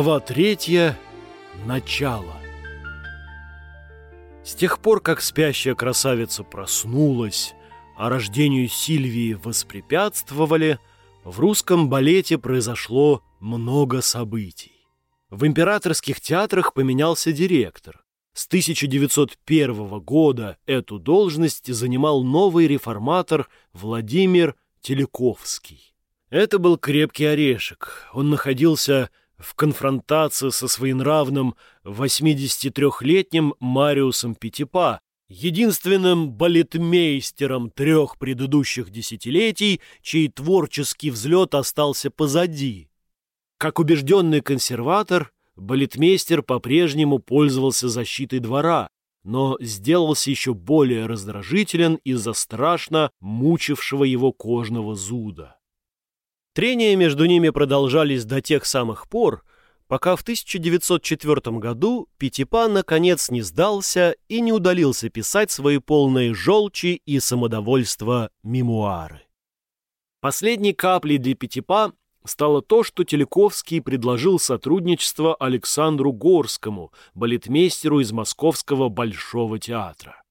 Глава третья. Начало. С тех пор, как спящая красавица проснулась, а рождению Сильвии воспрепятствовали, в русском балете произошло много событий. В императорских театрах поменялся директор. С 1901 года эту должность занимал новый реформатор Владимир Телековский. Это был крепкий орешек. Он находился в конфронтации со своенравным 83-летним Мариусом Пятипа, единственным балетмейстером трех предыдущих десятилетий, чей творческий взлет остался позади. Как убежденный консерватор, балетмейстер по-прежнему пользовался защитой двора, но сделался еще более раздражителен из-за страшно мучившего его кожного зуда. Трения между ними продолжались до тех самых пор, пока в 1904 году Пятипа наконец не сдался и не удалился писать свои полные желчи и самодовольства мемуары. Последней каплей для Пятипа стало то, что Телековский предложил сотрудничество Александру Горскому, балетмейстеру из Московского Большого театра.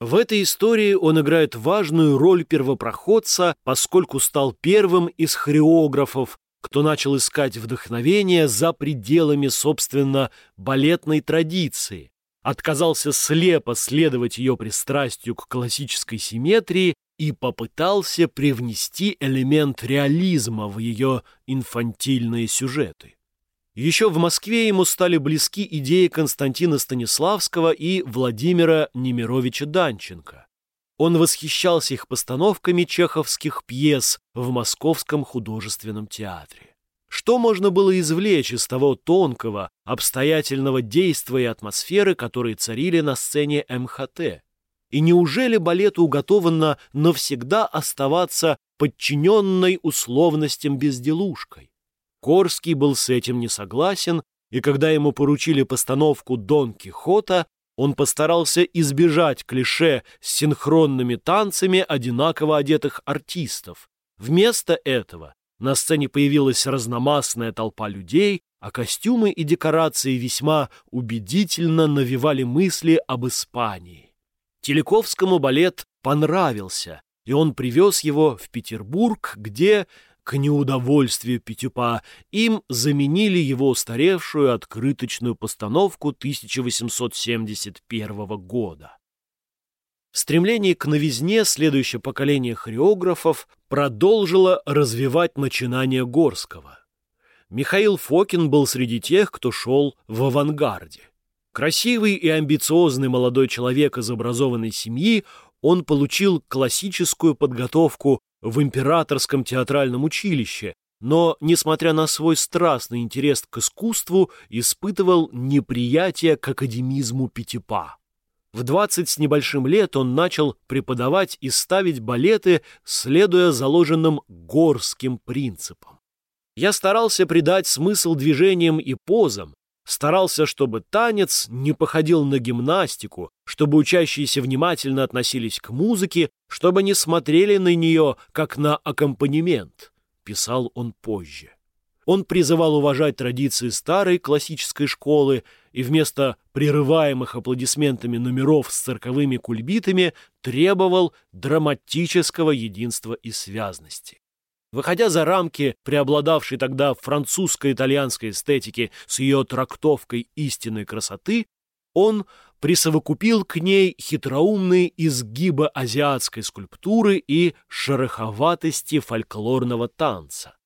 В этой истории он играет важную роль первопроходца, поскольку стал первым из хореографов, кто начал искать вдохновение за пределами, собственно, балетной традиции, отказался слепо следовать ее пристрастию к классической симметрии и попытался привнести элемент реализма в ее инфантильные сюжеты. Еще в Москве ему стали близки идеи Константина Станиславского и Владимира Немировича Данченко. Он восхищался их постановками чеховских пьес в Московском художественном театре. Что можно было извлечь из того тонкого, обстоятельного действия и атмосферы, которые царили на сцене МХТ? И неужели балету уготовано навсегда оставаться подчиненной условностям безделушкой? Корский был с этим не согласен, и когда ему поручили постановку Дон Кихота, он постарался избежать клише с синхронными танцами одинаково одетых артистов. Вместо этого на сцене появилась разномастная толпа людей, а костюмы и декорации весьма убедительно навевали мысли об Испании. Телековскому балет понравился, и он привез его в Петербург, где к неудовольствию Петюпа им заменили его устаревшую открыточную постановку 1871 года. В стремлении к новизне следующее поколение хореографов продолжило развивать начинания Горского. Михаил Фокин был среди тех, кто шел в авангарде. Красивый и амбициозный молодой человек из образованной семьи, он получил классическую подготовку в императорском театральном училище, но, несмотря на свой страстный интерес к искусству, испытывал неприятие к академизму Пятипа. В двадцать с небольшим лет он начал преподавать и ставить балеты, следуя заложенным горским принципам. Я старался придать смысл движениям и позам, старался, чтобы танец не походил на гимнастику, чтобы учащиеся внимательно относились к музыке, чтобы не смотрели на нее, как на аккомпанемент, писал он позже. Он призывал уважать традиции старой классической школы и вместо прерываемых аплодисментами номеров с цирковыми кульбитами требовал драматического единства и связности. Выходя за рамки преобладавшей тогда французско-итальянской эстетики с ее трактовкой истинной красоты, он присовокупил к ней хитроумные изгибы азиатской скульптуры и шероховатости фольклорного танца.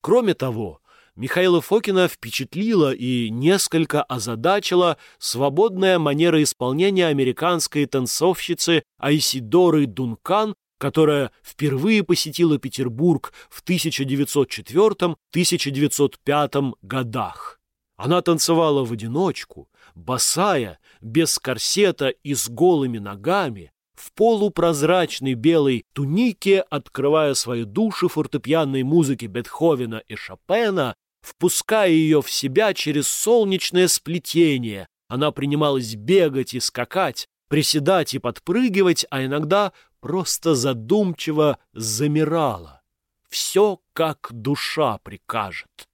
Кроме того, Михаила Фокина впечатлила и несколько озадачила свободная манера исполнения американской танцовщицы Айсидоры Дункан которая впервые посетила Петербург в 1904-1905 годах. Она танцевала в одиночку, босая, без корсета и с голыми ногами, в полупрозрачной белой тунике, открывая свои души фортепианной музыки Бетховена и Шопена, впуская ее в себя через солнечное сплетение. Она принималась бегать и скакать, приседать и подпрыгивать, а иногда просто задумчиво замирала. Все, как душа прикажет.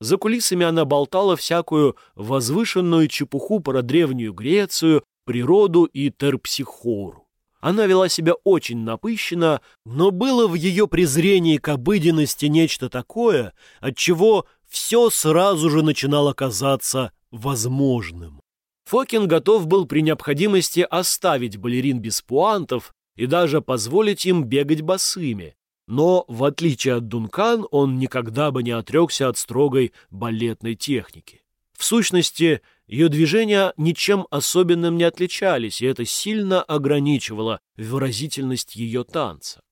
За кулисами она болтала всякую возвышенную чепуху про древнюю Грецию, природу и терпсихору. Она вела себя очень напыщенно, но было в ее презрении к обыденности нечто такое, от чего все сразу же начинало казаться возможным. Фокин готов был при необходимости оставить балерин без пуантов и даже позволить им бегать босыми, но, в отличие от Дункан, он никогда бы не отрекся от строгой балетной техники. В сущности, ее движения ничем особенным не отличались, и это сильно ограничивало выразительность ее танца.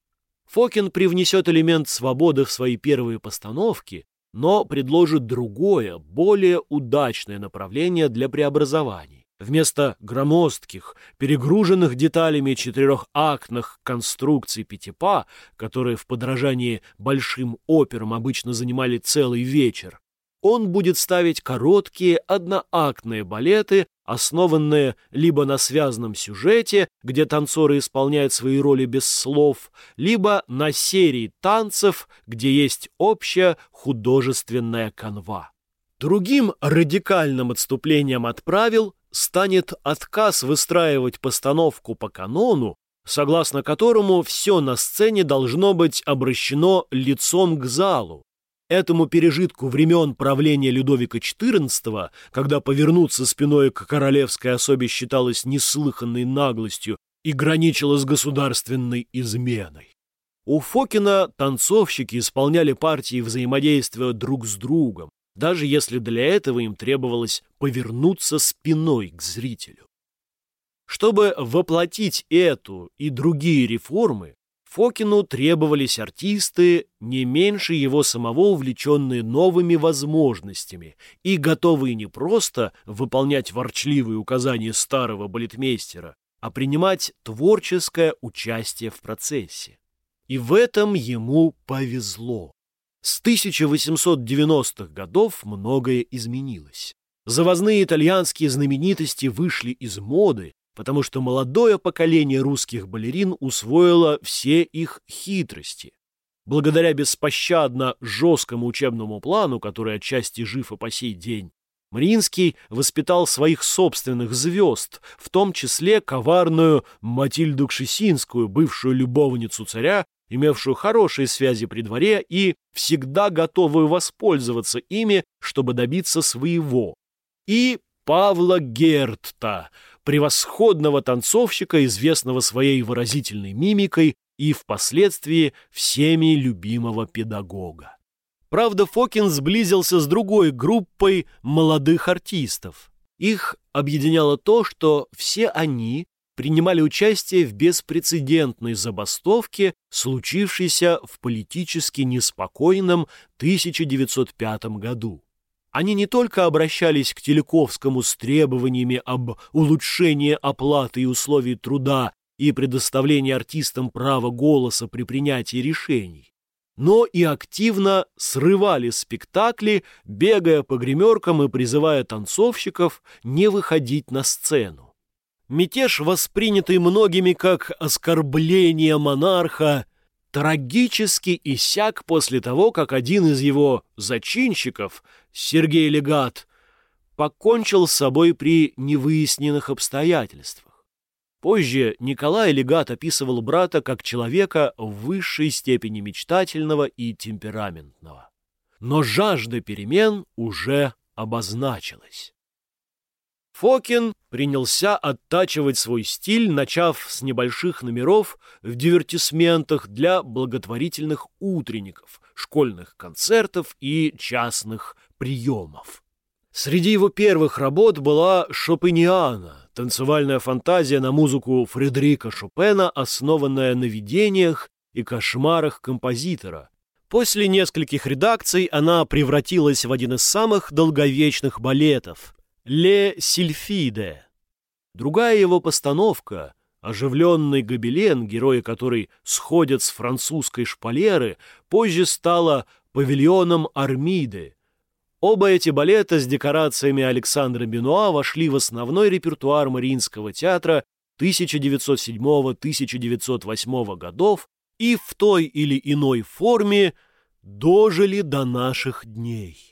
Фокин привнесет элемент свободы в свои первые постановки, но предложит другое, более удачное направление для преобразований. Вместо громоздких, перегруженных деталями четырехактных конструкций Пятипа, которые в подражании большим операм обычно занимали целый вечер, он будет ставить короткие одноактные балеты, основанные либо на связанном сюжете, где танцоры исполняют свои роли без слов, либо на серии танцев, где есть общая художественная канва. Другим радикальным отступлением от правил станет отказ выстраивать постановку по канону, согласно которому все на сцене должно быть обращено лицом к залу. Этому пережитку времен правления Людовика XIV, когда повернуться спиной к королевской особе считалось неслыханной наглостью и граничило с государственной изменой. У Фокина танцовщики исполняли партии взаимодействия друг с другом, даже если для этого им требовалось повернуться спиной к зрителю. Чтобы воплотить эту и другие реформы, Фокину требовались артисты, не меньше его самого увлеченные новыми возможностями и готовые не просто выполнять ворчливые указания старого балетмейстера, а принимать творческое участие в процессе. И в этом ему повезло. С 1890-х годов многое изменилось. Завозные итальянские знаменитости вышли из моды, потому что молодое поколение русских балерин усвоило все их хитрости. Благодаря беспощадно жесткому учебному плану, который отчасти жив и по сей день, Мариинский воспитал своих собственных звезд, в том числе коварную Матильду Кшесинскую, бывшую любовницу царя имевшую хорошие связи при дворе и всегда готовую воспользоваться ими, чтобы добиться своего, и Павла Гертта, превосходного танцовщика, известного своей выразительной мимикой и впоследствии всеми любимого педагога. Правда, Фокин сблизился с другой группой молодых артистов. Их объединяло то, что все они принимали участие в беспрецедентной забастовке, случившейся в политически неспокойном 1905 году. Они не только обращались к Телековскому с требованиями об улучшении оплаты и условий труда и предоставлении артистам права голоса при принятии решений, но и активно срывали спектакли, бегая по гримеркам и призывая танцовщиков не выходить на сцену. Мятеж, воспринятый многими как оскорбление монарха, трагически иссяк после того, как один из его зачинщиков, Сергей Легат, покончил с собой при невыясненных обстоятельствах. Позже Николай Легат описывал брата как человека в высшей степени мечтательного и темпераментного. Но жажда перемен уже обозначилась. Фокин принялся оттачивать свой стиль, начав с небольших номеров в дивертисментах для благотворительных утренников, школьных концертов и частных приемов. Среди его первых работ была «Шопениана», танцевальная фантазия на музыку Фредерика Шопена, основанная на видениях и кошмарах композитора. После нескольких редакций она превратилась в один из самых долговечных балетов – Ле Сильфиде. Другая его постановка, оживленный гобелен, герои которой сходят с французской шпалеры, позже стала павильоном Армиды. Оба эти балета с декорациями Александра Бенуа вошли в основной репертуар Мариинского театра 1907-1908 годов и в той или иной форме дожили до наших дней.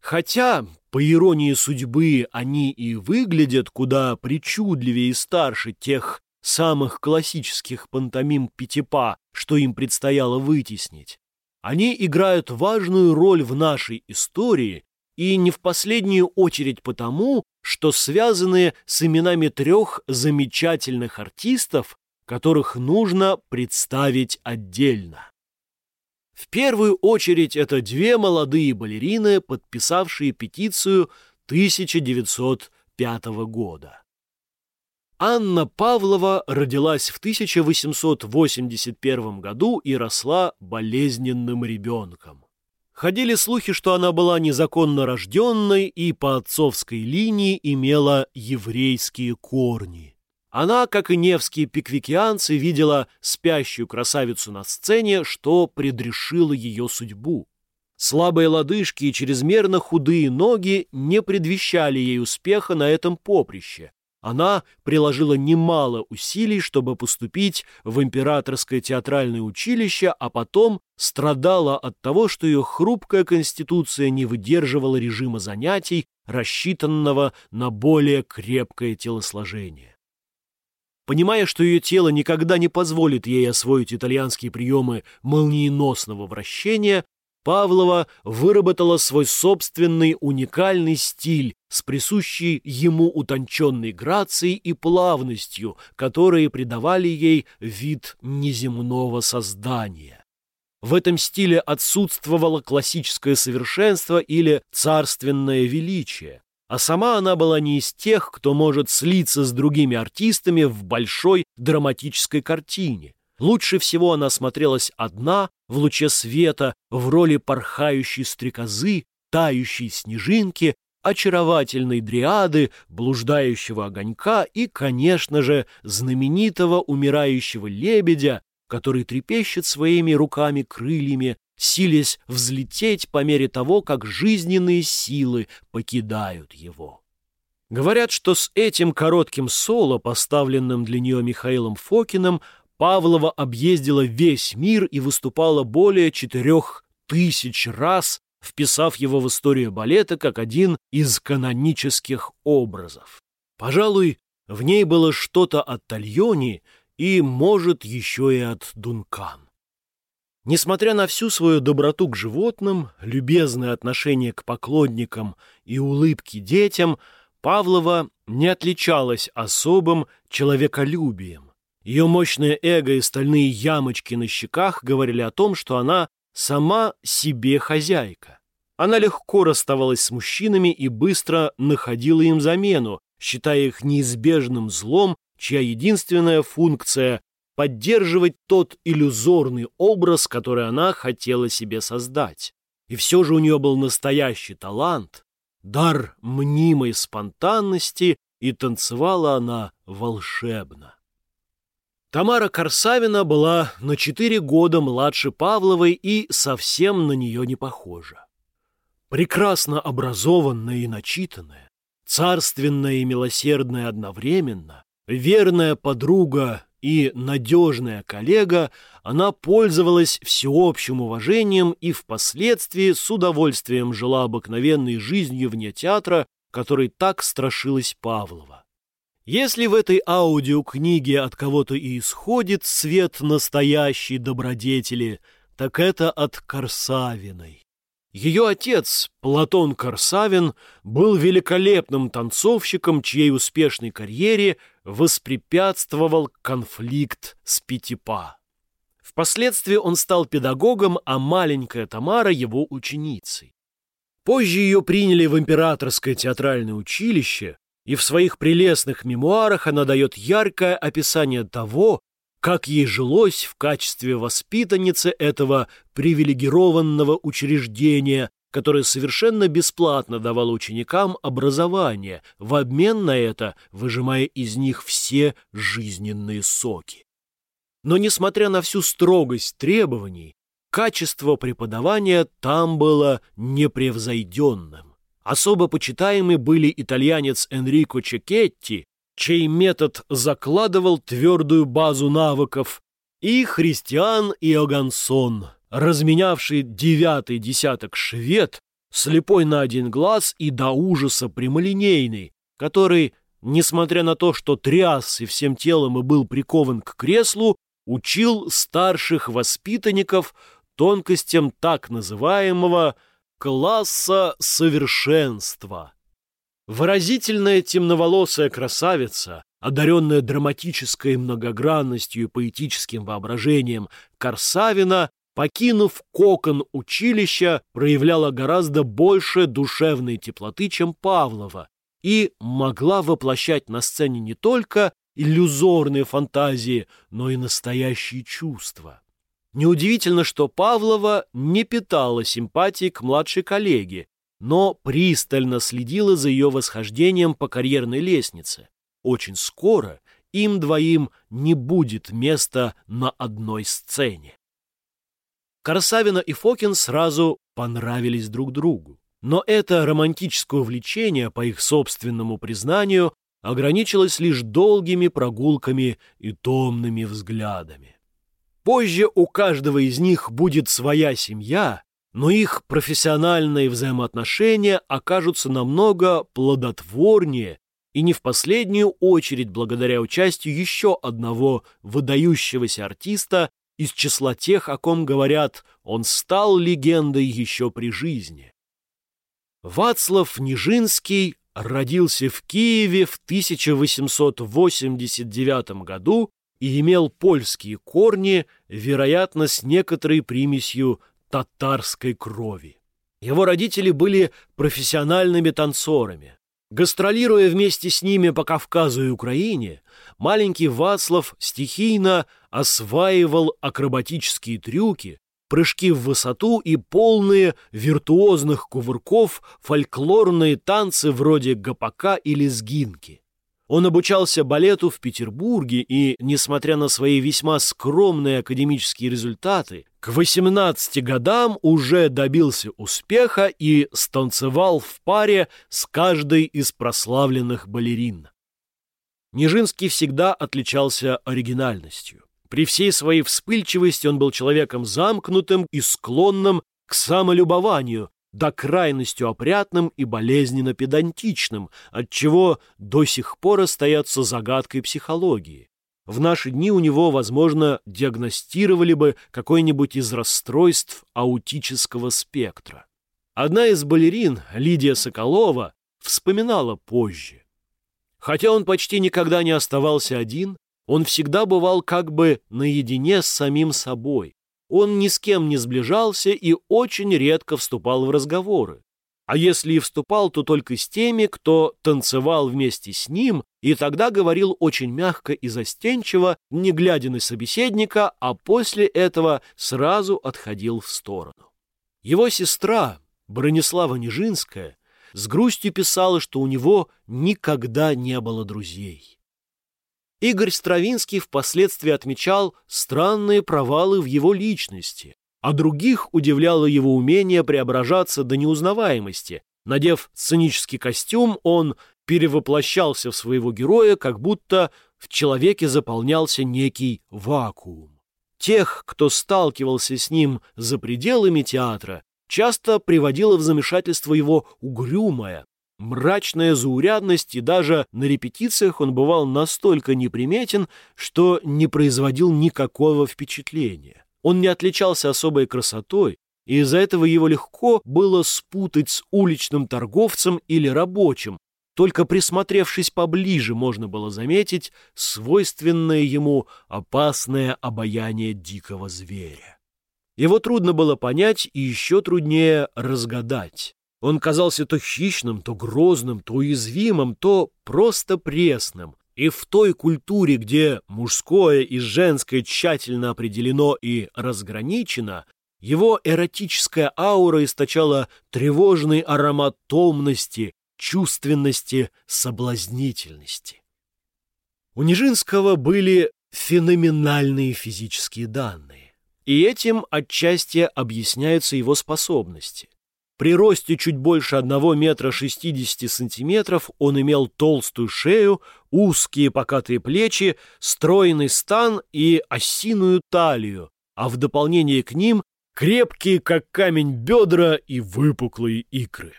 Хотя, по иронии судьбы, они и выглядят куда причудливее и старше тех самых классических пантомим Пятипа, что им предстояло вытеснить. Они играют важную роль в нашей истории и не в последнюю очередь потому, что связаны с именами трех замечательных артистов, которых нужно представить отдельно. В первую очередь это две молодые балерины, подписавшие петицию 1905 года. Анна Павлова родилась в 1881 году и росла болезненным ребенком. Ходили слухи, что она была незаконно рожденной и по отцовской линии имела еврейские корни. Она, как и невские пиквикианцы, видела спящую красавицу на сцене, что предрешило ее судьбу. Слабые лодыжки и чрезмерно худые ноги не предвещали ей успеха на этом поприще, она приложила немало усилий, чтобы поступить в императорское театральное училище, а потом страдала от того, что ее хрупкая конституция не выдерживала режима занятий, рассчитанного на более крепкое телосложение. Понимая, что ее тело никогда не позволит ей освоить итальянские приемы молниеносного вращения, Павлова выработала свой собственный уникальный стиль с присущей ему утонченной грацией и плавностью, которые придавали ей вид неземного создания. В этом стиле отсутствовало классическое совершенство или царственное величие, а сама она была не из тех, кто может слиться с другими артистами в большой драматической картине. Лучше всего она смотрелась одна, в луче света, в роли порхающей стрекозы, тающей снежинки, очаровательной дриады, блуждающего огонька и, конечно же, знаменитого умирающего лебедя, который трепещет своими руками-крыльями, силясь взлететь по мере того, как жизненные силы покидают его. Говорят, что с этим коротким соло, поставленным для нее Михаилом Фокиным, Павлова объездила весь мир и выступала более четырех тысяч раз, вписав его в историю балета как один из канонических образов. Пожалуй, в ней было что-то от Тальони и, может, еще и от Дункан. Несмотря на всю свою доброту к животным, любезное отношение к поклонникам и улыбки детям, Павлова не отличалась особым человеколюбием. Ее мощное эго и стальные ямочки на щеках говорили о том, что она сама себе хозяйка. Она легко расставалась с мужчинами и быстро находила им замену, считая их неизбежным злом, чья единственная функция — поддерживать тот иллюзорный образ, который она хотела себе создать. И все же у нее был настоящий талант, дар мнимой спонтанности, и танцевала она волшебно. Тамара Корсавина была на четыре года младше Павловой и совсем на нее не похожа. Прекрасно образованная и начитанная, царственная и милосердная одновременно, верная подруга и надежная коллега, она пользовалась всеобщим уважением и впоследствии с удовольствием жила обыкновенной жизнью вне театра, которой так страшилась Павлова. Если в этой аудиокниге от кого-то и исходит свет настоящей добродетели, так это от Корсавиной. Ее отец, Платон Корсавин, был великолепным танцовщиком, чьей успешной карьере воспрепятствовал конфликт с Пятипа. Впоследствии он стал педагогом, а маленькая Тамара его ученицей. Позже ее приняли в императорское театральное училище, и в своих прелестных мемуарах она дает яркое описание того, как ей жилось в качестве воспитанницы этого привилегированного учреждения, которое совершенно бесплатно давало ученикам образование, в обмен на это выжимая из них все жизненные соки. Но, несмотря на всю строгость требований, качество преподавания там было непревзойденным. Особо почитаемы были итальянец Энрико Чекетти, чей метод закладывал твердую базу навыков, и христиан Иогансон, разменявший девятый десяток швед, слепой на один глаз и до ужаса прямолинейный, который, несмотря на то, что тряс и всем телом и был прикован к креслу, учил старших воспитанников тонкостям так называемого класса совершенства. Выразительная темноволосая красавица, одаренная драматической многогранностью и поэтическим воображением Корсавина, покинув кокон училища, проявляла гораздо больше душевной теплоты, чем Павлова, и могла воплощать на сцене не только иллюзорные фантазии, но и настоящие чувства. Неудивительно, что Павлова не питала симпатии к младшей коллеге, но пристально следила за ее восхождением по карьерной лестнице. Очень скоро им двоим не будет места на одной сцене. Корсавина и Фокин сразу понравились друг другу. Но это романтическое увлечение, по их собственному признанию, ограничилось лишь долгими прогулками и томными взглядами. Позже у каждого из них будет своя семья, но их профессиональные взаимоотношения окажутся намного плодотворнее и не в последнюю очередь благодаря участию еще одного выдающегося артиста из числа тех, о ком говорят, он стал легендой еще при жизни. Вацлав Нижинский родился в Киеве в 1889 году и имел польские корни, вероятно, с некоторой примесью татарской крови. Его родители были профессиональными танцорами. Гастролируя вместе с ними по Кавказу и Украине, маленький Вацлав стихийно осваивал акробатические трюки, прыжки в высоту и полные виртуозных кувырков фольклорные танцы вроде гопака или сгинки. Он обучался балету в Петербурге и, несмотря на свои весьма скромные академические результаты, к 18 годам уже добился успеха и станцевал в паре с каждой из прославленных балерин. Нижинский всегда отличался оригинальностью. При всей своей вспыльчивости он был человеком замкнутым и склонным к самолюбованию, до крайности опрятным и болезненно педантичным, отчего до сих пор остается загадкой психологии. В наши дни у него, возможно, диагностировали бы какое-нибудь из расстройств аутического спектра. Одна из балерин, Лидия Соколова, вспоминала позже. Хотя он почти никогда не оставался один, он всегда бывал как бы наедине с самим собой. Он ни с кем не сближался и очень редко вступал в разговоры. А если и вступал, то только с теми, кто танцевал вместе с ним, и тогда говорил очень мягко и застенчиво, не глядя на собеседника, а после этого сразу отходил в сторону. Его сестра, Бронислава Нижинская, с грустью писала, что у него никогда не было друзей. Игорь Стравинский впоследствии отмечал странные провалы в его личности, а других удивляло его умение преображаться до неузнаваемости. Надев сценический костюм, он перевоплощался в своего героя, как будто в человеке заполнялся некий вакуум. Тех, кто сталкивался с ним за пределами театра, часто приводило в замешательство его угрюмая, мрачная заурядность, и даже на репетициях он бывал настолько неприметен, что не производил никакого впечатления. Он не отличался особой красотой, и из-за этого его легко было спутать с уличным торговцем или рабочим. Только присмотревшись поближе, можно было заметить свойственное ему опасное обаяние дикого зверя. Его трудно было понять и еще труднее разгадать. Он казался то хищным, то грозным, то уязвимым, то просто пресным. И в той культуре, где мужское и женское тщательно определено и разграничено, его эротическая аура источала тревожный аромат томности, чувственности, соблазнительности. У Нижинского были феноменальные физические данные, и этим отчасти объясняются его способности. При росте чуть больше одного метра 60 сантиметров он имел толстую шею, узкие покатые плечи, стройный стан и осиную талию, а в дополнение к ним крепкие, как камень, бедра и выпуклые икры.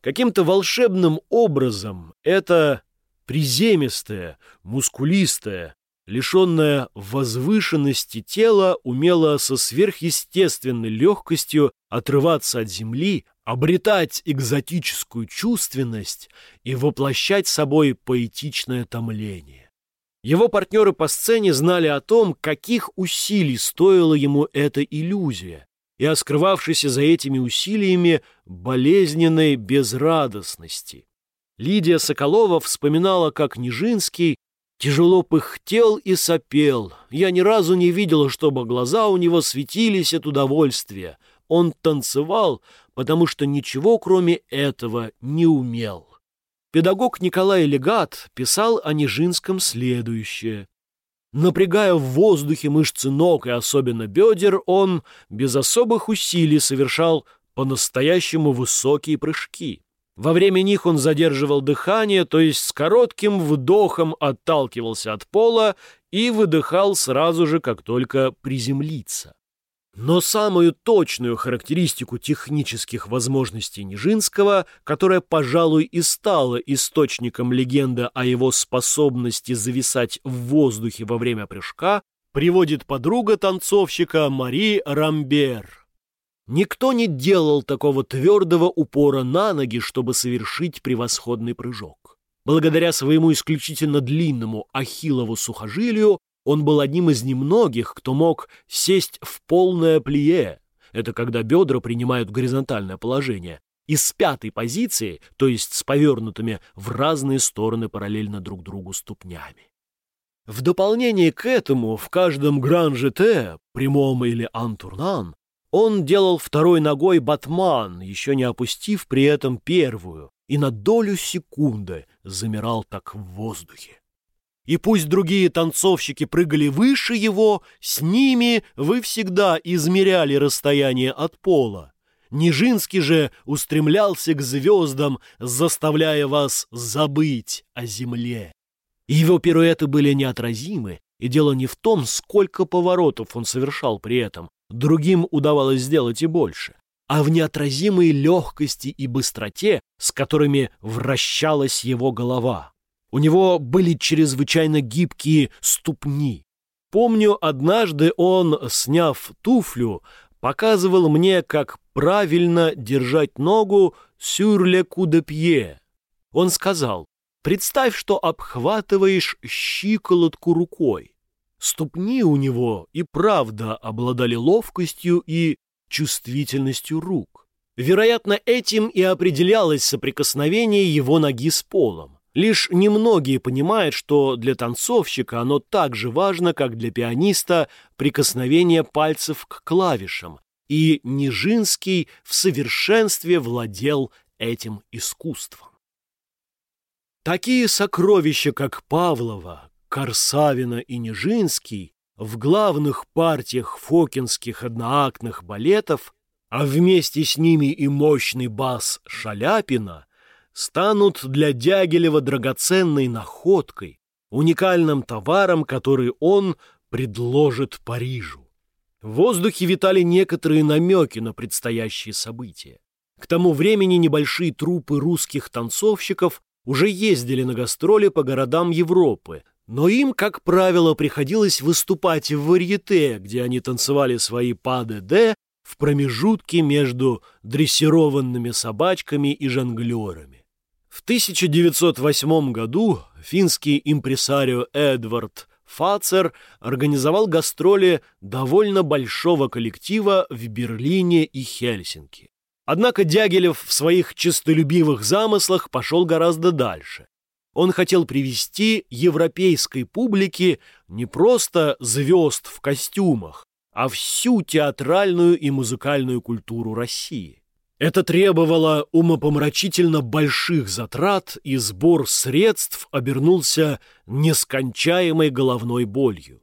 Каким-то волшебным образом это приземистое, мускулистое, лишенное возвышенности тело умело со сверхъестественной легкостью отрываться от земли, обретать экзотическую чувственность и воплощать собой поэтичное томление. Его партнеры по сцене знали о том, каких усилий стоила ему эта иллюзия, и о скрывавшейся за этими усилиями болезненной безрадостности. Лидия Соколова вспоминала, как Нижинский тяжело пыхтел и сопел. Я ни разу не видела, чтобы глаза у него светились от удовольствия. Он танцевал, потому что ничего, кроме этого, не умел. Педагог Николай Легат писал о Нижинском следующее. Напрягая в воздухе мышцы ног и особенно бедер, он без особых усилий совершал по-настоящему высокие прыжки. Во время них он задерживал дыхание, то есть с коротким вдохом отталкивался от пола и выдыхал сразу же, как только приземлиться. Но самую точную характеристику технических возможностей Нижинского, которая, пожалуй, и стала источником легенды о его способности зависать в воздухе во время прыжка, приводит подруга танцовщика Мари Рамбер. Никто не делал такого твердого упора на ноги, чтобы совершить превосходный прыжок. Благодаря своему исключительно длинному ахиллову сухожилию он был одним из немногих, кто мог сесть в полное плие. Это когда бедра принимают горизонтальное положение. И с пятой позиции, то есть с повернутыми в разные стороны параллельно друг другу ступнями. В дополнение к этому в каждом гран-жете, прямом или антурнан, он делал второй ногой батман, еще не опустив при этом первую, и на долю секунды замирал так в воздухе. И пусть другие танцовщики прыгали выше его, с ними вы всегда измеряли расстояние от пола. Нижинский же устремлялся к звездам, заставляя вас забыть о земле. Его пируэты были неотразимы, и дело не в том, сколько поворотов он совершал при этом, другим удавалось сделать и больше, а в неотразимой легкости и быстроте, с которыми вращалась его голова. У него были чрезвычайно гибкие ступни. Помню, однажды он, сняв туфлю, показывал мне, как правильно держать ногу сюрле кудепье. Он сказал, представь, что обхватываешь щиколотку рукой. Ступни у него и правда обладали ловкостью и чувствительностью рук. Вероятно, этим и определялось соприкосновение его ноги с полом. Лишь немногие понимают, что для танцовщика оно так же важно, как для пианиста прикосновение пальцев к клавишам, и Нижинский в совершенстве владел этим искусством. Такие сокровища, как Павлова, Корсавина и Нижинский, в главных партиях фокинских одноактных балетов, а вместе с ними и мощный бас Шаляпина – станут для Дягилева драгоценной находкой, уникальным товаром, который он предложит Парижу. В воздухе витали некоторые намеки на предстоящие события. К тому времени небольшие трупы русских танцовщиков уже ездили на гастроли по городам Европы, но им, как правило, приходилось выступать в варьете, где они танцевали свои па-де-де в промежутке между дрессированными собачками и жонглерами. В 1908 году финский импресарио Эдвард Фацер организовал гастроли довольно большого коллектива в Берлине и Хельсинки. Однако Дягилев в своих честолюбивых замыслах пошел гораздо дальше. Он хотел привести европейской публике не просто звезд в костюмах, а всю театральную и музыкальную культуру России. Это требовало умопомрачительно больших затрат, и сбор средств обернулся нескончаемой головной болью.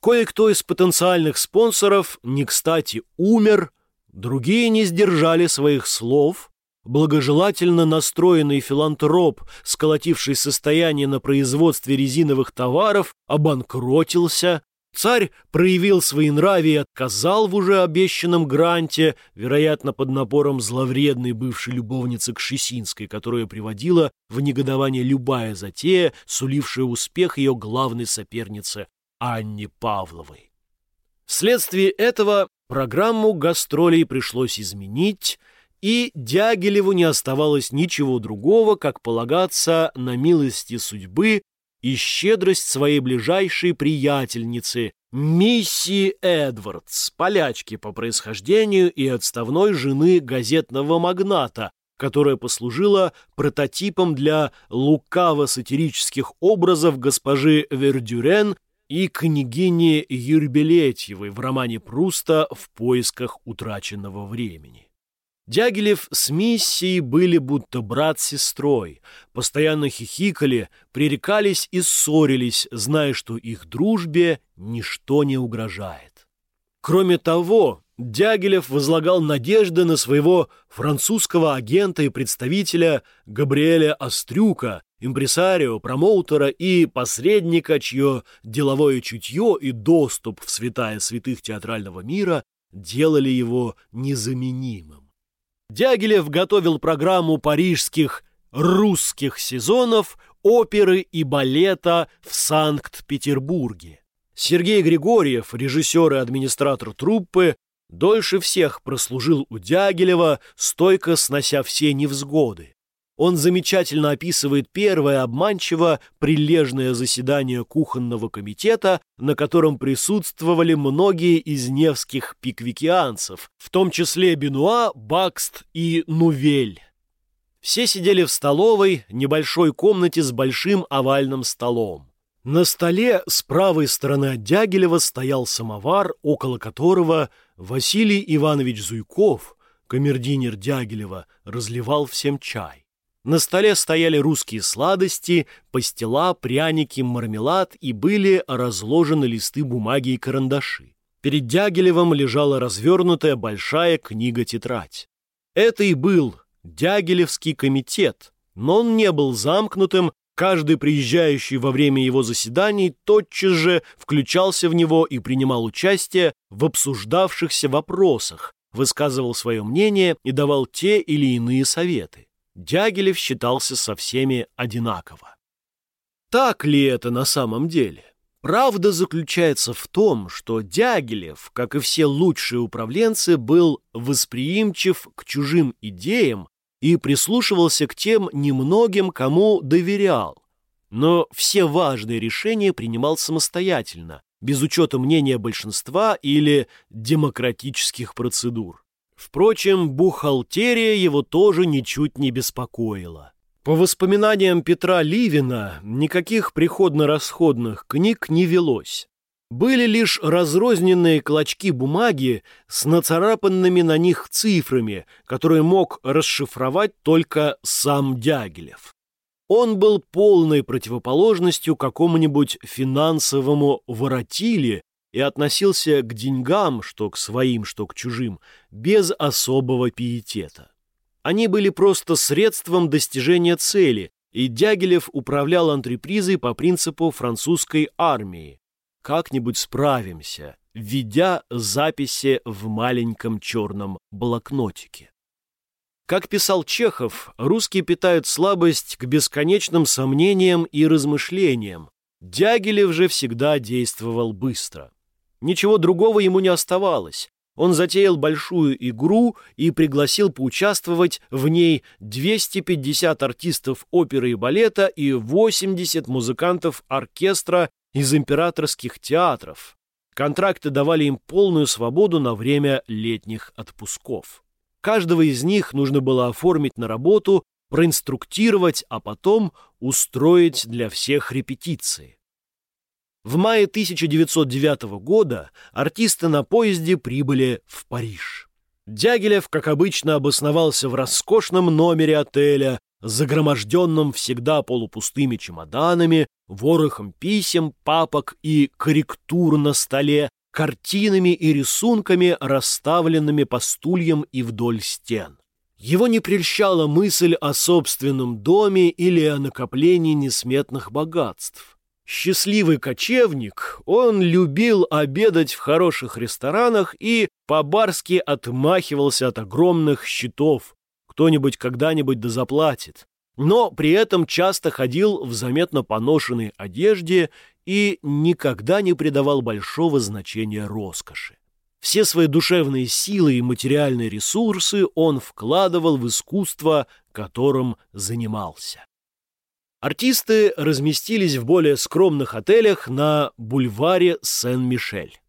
Кое-кто из потенциальных спонсоров не кстати умер, другие не сдержали своих слов, благожелательно настроенный филантроп, сколотивший состояние на производстве резиновых товаров, обанкротился, Царь проявил свои нрави и отказал в уже обещанном гранте, вероятно, под напором зловредной бывшей любовницы Кшесинской, которая приводила в негодование любая затея, сулившая успех ее главной сопернице Анне Павловой. Вследствие этого программу гастролей пришлось изменить, и Дягилеву не оставалось ничего другого, как полагаться на милости судьбы и щедрость своей ближайшей приятельницы, мисси Эдвардс, полячки по происхождению и отставной жены газетного магната, которая послужила прототипом для лукаво-сатирических образов госпожи Вердюрен и княгини Юрбелетьевой в романе Пруста «В поисках утраченного времени». Дягилев с миссией были будто брат с сестрой, постоянно хихикали, пререкались и ссорились, зная, что их дружбе ничто не угрожает. Кроме того, Дягилев возлагал надежды на своего французского агента и представителя Габриэля Острюка, импресарио, промоутера и посредника, чье деловое чутье и доступ в святая святых театрального мира делали его незаменимым. Дягилев готовил программу парижских русских сезонов оперы и балета в Санкт-Петербурге. Сергей Григорьев, режиссер и администратор труппы, дольше всех прослужил у Дягилева, стойко снося все невзгоды. Он замечательно описывает первое обманчиво прилежное заседание кухонного комитета, на котором присутствовали многие из невских пиквикианцев, в том числе Бенуа, Бакст и Нувель. Все сидели в столовой, небольшой комнате с большим овальным столом. На столе с правой стороны от Дягилева стоял самовар, около которого Василий Иванович Зуйков, камердинер Дягилева, разливал всем чай. На столе стояли русские сладости, пастила, пряники, мармелад и были разложены листы бумаги и карандаши. Перед Дягилевым лежала развернутая большая книга-тетрадь. Это и был Дягилевский комитет, но он не был замкнутым, каждый приезжающий во время его заседаний тотчас же включался в него и принимал участие в обсуждавшихся вопросах, высказывал свое мнение и давал те или иные советы. Дягилев считался со всеми одинаково. Так ли это на самом деле? Правда заключается в том, что Дягилев, как и все лучшие управленцы, был восприимчив к чужим идеям и прислушивался к тем немногим, кому доверял. Но все важные решения принимал самостоятельно, без учета мнения большинства или демократических процедур. Впрочем, бухгалтерия его тоже ничуть не беспокоила. По воспоминаниям Петра Ливина, никаких приходно-расходных книг не велось. Были лишь разрозненные клочки бумаги с нацарапанными на них цифрами, которые мог расшифровать только сам Дягилев. Он был полной противоположностью какому-нибудь финансовому воротиле и относился к деньгам, что к своим, что к чужим, без особого пиетета. Они были просто средством достижения цели, и Дягилев управлял антрепризой по принципу французской армии. «Как-нибудь справимся», введя записи в маленьком черном блокнотике. Как писал Чехов, русские питают слабость к бесконечным сомнениям и размышлениям. Дягилев же всегда действовал быстро. Ничего другого ему не оставалось. Он затеял большую игру и пригласил поучаствовать в ней 250 артистов оперы и балета и 80 музыкантов оркестра из императорских театров. Контракты давали им полную свободу на время летних отпусков. Каждого из них нужно было оформить на работу, проинструктировать, а потом устроить для всех репетиции. В мае 1909 года артисты на поезде прибыли в Париж. Дягилев, как обычно, обосновался в роскошном номере отеля, загроможденном всегда полупустыми чемоданами, ворохом писем, папок и корректур на столе, картинами и рисунками, расставленными по стульям и вдоль стен. Его не прельщала мысль о собственном доме или о накоплении несметных богатств. Счастливый кочевник, он любил обедать в хороших ресторанах и по-барски отмахивался от огромных счетов. Кто-нибудь когда-нибудь да заплатит. Но при этом часто ходил в заметно поношенной одежде и никогда не придавал большого значения роскоши. Все свои душевные силы и материальные ресурсы он вкладывал в искусство, которым занимался. Артисты разместились в более скромных отелях на бульваре Сен-Мишель.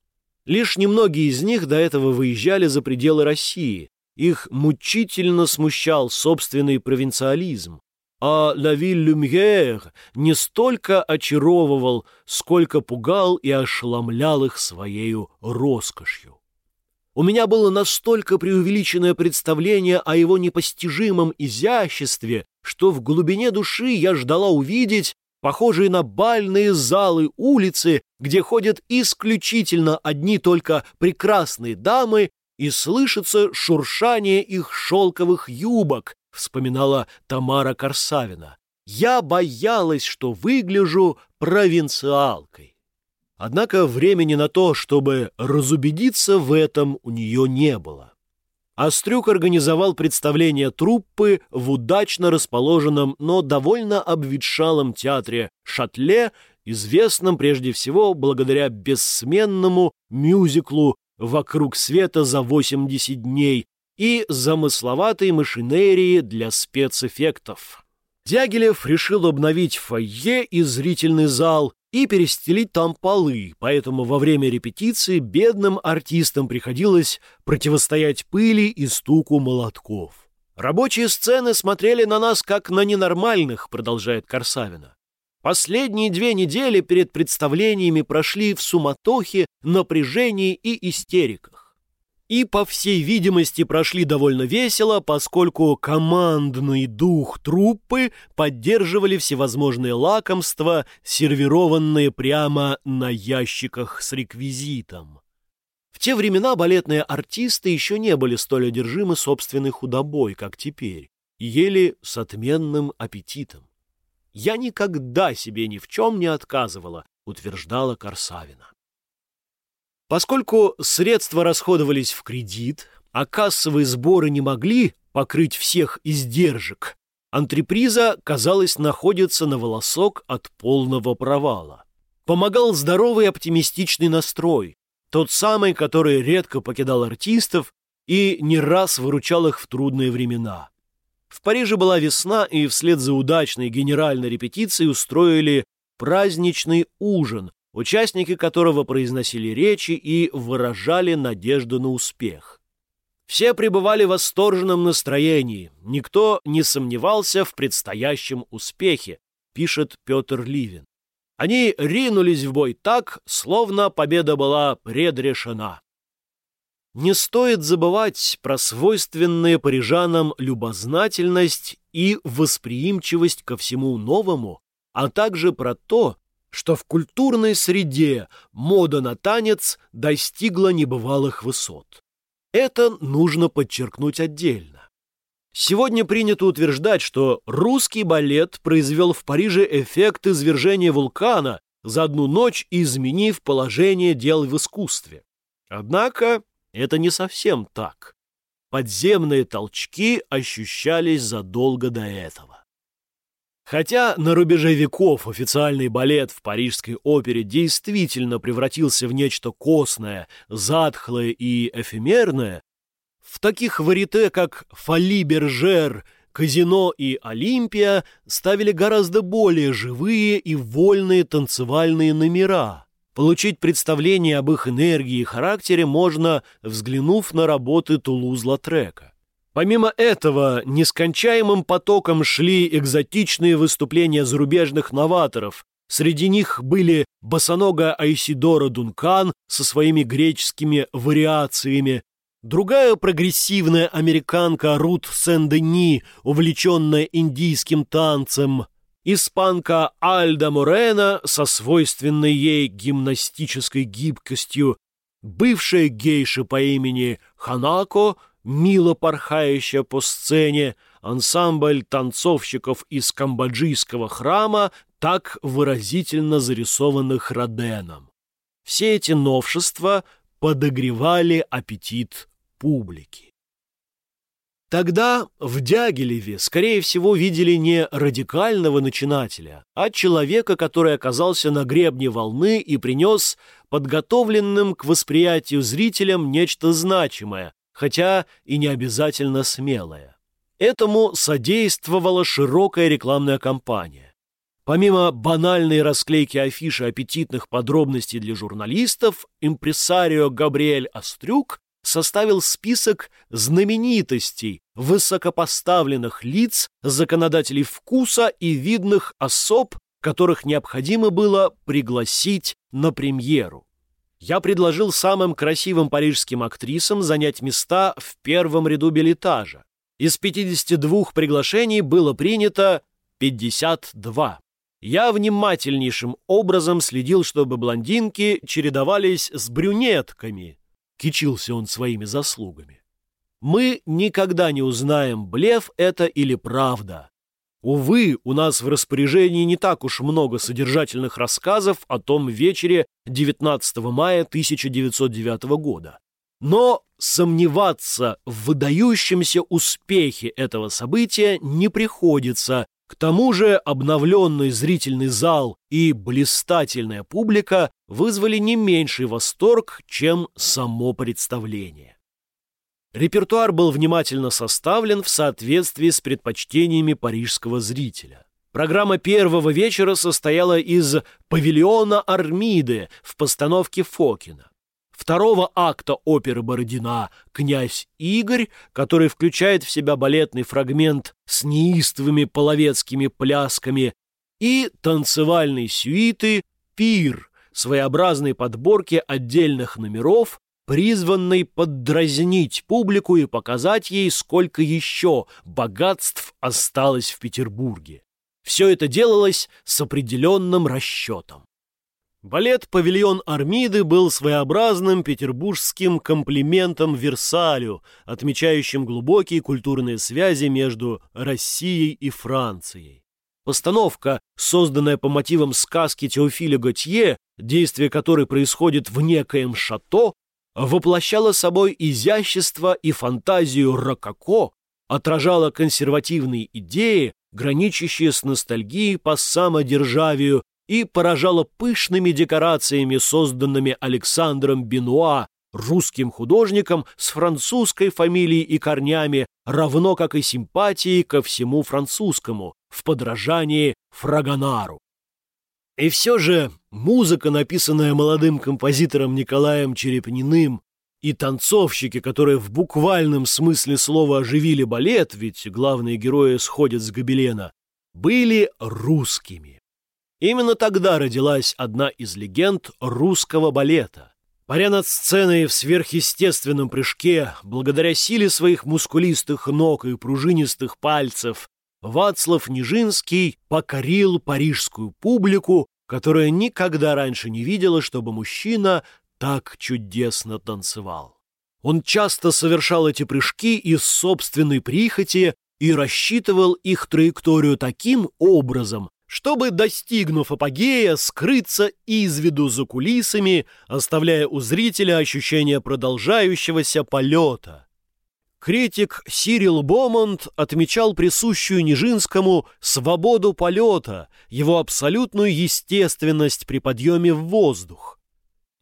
Лишь немногие из них до этого выезжали за пределы России. Их мучительно смущал собственный провинциализм. А «La Ville Lumière» не столько очаровывал, сколько пугал и ошеломлял их своею роскошью. У меня было настолько преувеличенное представление о его непостижимом изяществе, что в глубине души я ждала увидеть похожие на бальные залы улицы, где ходят исключительно одни только прекрасные дамы и слышится шуршание их шелковых юбок, вспоминала Тамара Корсавина. Я боялась, что выгляжу провинциалкой. Однако времени на то, чтобы разубедиться в этом, у нее не было. Острюк организовал представление труппы в удачно расположенном, но довольно обветшалом театре «Шатле», известном прежде всего благодаря бессменному мюзиклу «Вокруг света за 80 дней» и замысловатой машинерии для спецэффектов. Дягилев решил обновить фойе и зрительный зал, и перестелить там полы, поэтому во время репетиции бедным артистам приходилось противостоять пыли и стуку молотков. «Рабочие сцены смотрели на нас как на ненормальных», — продолжает Корсавина. Последние две недели перед представлениями прошли в суматохе, напряжении и истериках и, по всей видимости, прошли довольно весело, поскольку командный дух труппы поддерживали всевозможные лакомства, сервированные прямо на ящиках с реквизитом. В те времена балетные артисты еще не были столь одержимы собственной худобой, как теперь, и ели с отменным аппетитом. «Я никогда себе ни в чем не отказывала», — утверждала Корсавина. Поскольку средства расходовались в кредит, а кассовые сборы не могли покрыть всех издержек, антреприза, казалось, находится на волосок от полного провала. Помогал здоровый оптимистичный настрой, тот самый, который редко покидал артистов и не раз выручал их в трудные времена. В Париже была весна, и вслед за удачной генеральной репетицией устроили праздничный ужин, участники которого произносили речи и выражали надежду на успех. Все пребывали в восторженном настроении, никто не сомневался в предстоящем успехе, пишет Петр Ливин. Они ринулись в бой так, словно победа была предрешена. Не стоит забывать про свойственные парижанам любознательность и восприимчивость ко всему новому, а также про то, что в культурной среде мода на танец достигла небывалых высот. Это нужно подчеркнуть отдельно. Сегодня принято утверждать, что русский балет произвел в Париже эффект извержения вулкана, за одну ночь изменив положение дел в искусстве. Однако это не совсем так. Подземные толчки ощущались задолго до этого. Хотя на рубеже веков официальный балет в парижской опере действительно превратился в нечто костное, затхлое и эфемерное, в таких варите, как «Фоли Бержер», «Казино» и «Олимпия» ставили гораздо более живые и вольные танцевальные номера. Получить представление об их энергии и характере можно, взглянув на работы Тулуз-Латрека. Помимо этого, нескончаемым потоком шли экзотичные выступления зарубежных новаторов. Среди них были босонога Айсидора Дункан со своими греческими вариациями, другая прогрессивная американка Рут Сен-Дени, увлеченная индийским танцем, испанка Альда Морена со свойственной ей гимнастической гибкостью, бывшая гейша по имени Ханако – мило порхающая по сцене, ансамбль танцовщиков из камбоджийского храма так выразительно зарисованных Роденом. Все эти новшества подогревали аппетит публики. Тогда в Дягилеве, скорее всего, видели не радикального начинателя, а человека, который оказался на гребне волны и принес подготовленным к восприятию зрителям нечто значимое, хотя и не обязательно смелое. Этому содействовала широкая рекламная кампания. Помимо банальной расклейки афиши аппетитных подробностей для журналистов, импресарио Габриэль Острюк составил список знаменитостей, высокопоставленных лиц, законодателей вкуса и видных особ, которых необходимо было пригласить на премьеру. Я предложил самым красивым парижским актрисам занять места в первом ряду билетажа. Из 52 приглашений было принято 52. Я внимательнейшим образом следил, чтобы блондинки чередовались с брюнетками. Кичился он своими заслугами. Мы никогда не узнаем, блеф это или правда. Увы, у нас в распоряжении не так уж много содержательных рассказов о том вечере 19 мая 1909 года. Но сомневаться в выдающемся успехе этого события не приходится, к тому же обновленный зрительный зал и блистательная публика вызвали не меньший восторг, чем само представление. Репертуар был внимательно составлен в соответствии с предпочтениями парижского зрителя. Программа первого вечера состояла из «Павильона Армиды» в постановке Фокина второго акта оперы Бородина «Князь Игорь», который включает в себя балетный фрагмент с неистовыми половецкими плясками, и танцевальной сюиты «Пир», своеобразной подборки отдельных номеров, призванной поддразнить публику и показать ей, сколько еще богатств осталось в Петербурге. Все это делалось с определенным расчетом. Балет «Павильон Армиды» был своеобразным петербургским комплиментом Версалю, отмечающим глубокие культурные связи между Россией и Францией. Постановка, созданная по мотивам сказки Теофиля Готье, действие которой происходит в некоем шато, воплощала собой изящество и фантазию рококо, отражала консервативные идеи, граничащие с ностальгией по самодержавию и поражала пышными декорациями, созданными Александром Бенуа, русским художником с французской фамилией и корнями, равно как и симпатией ко всему французскому, в подражании Фрагонару. И все же музыка, написанная молодым композитором Николаем Черепниным, и танцовщики, которые в буквальном смысле слова оживили балет, ведь главные герои сходят с гобелена, были русскими. Именно тогда родилась одна из легенд русского балета. Паря над сценой в сверхъестественном прыжке, благодаря силе своих мускулистых ног и пружинистых пальцев, Вацлав Нижинский покорил парижскую публику, которая никогда раньше не видела, чтобы мужчина так чудесно танцевал. Он часто совершал эти прыжки из собственной прихоти и рассчитывал их траекторию таким образом, чтобы, достигнув апогея, скрыться из виду за кулисами, оставляя у зрителя ощущение продолжающегося полета. Критик Сирил Бомонд отмечал присущую Нижинскому свободу полета, его абсолютную естественность при подъеме в воздух.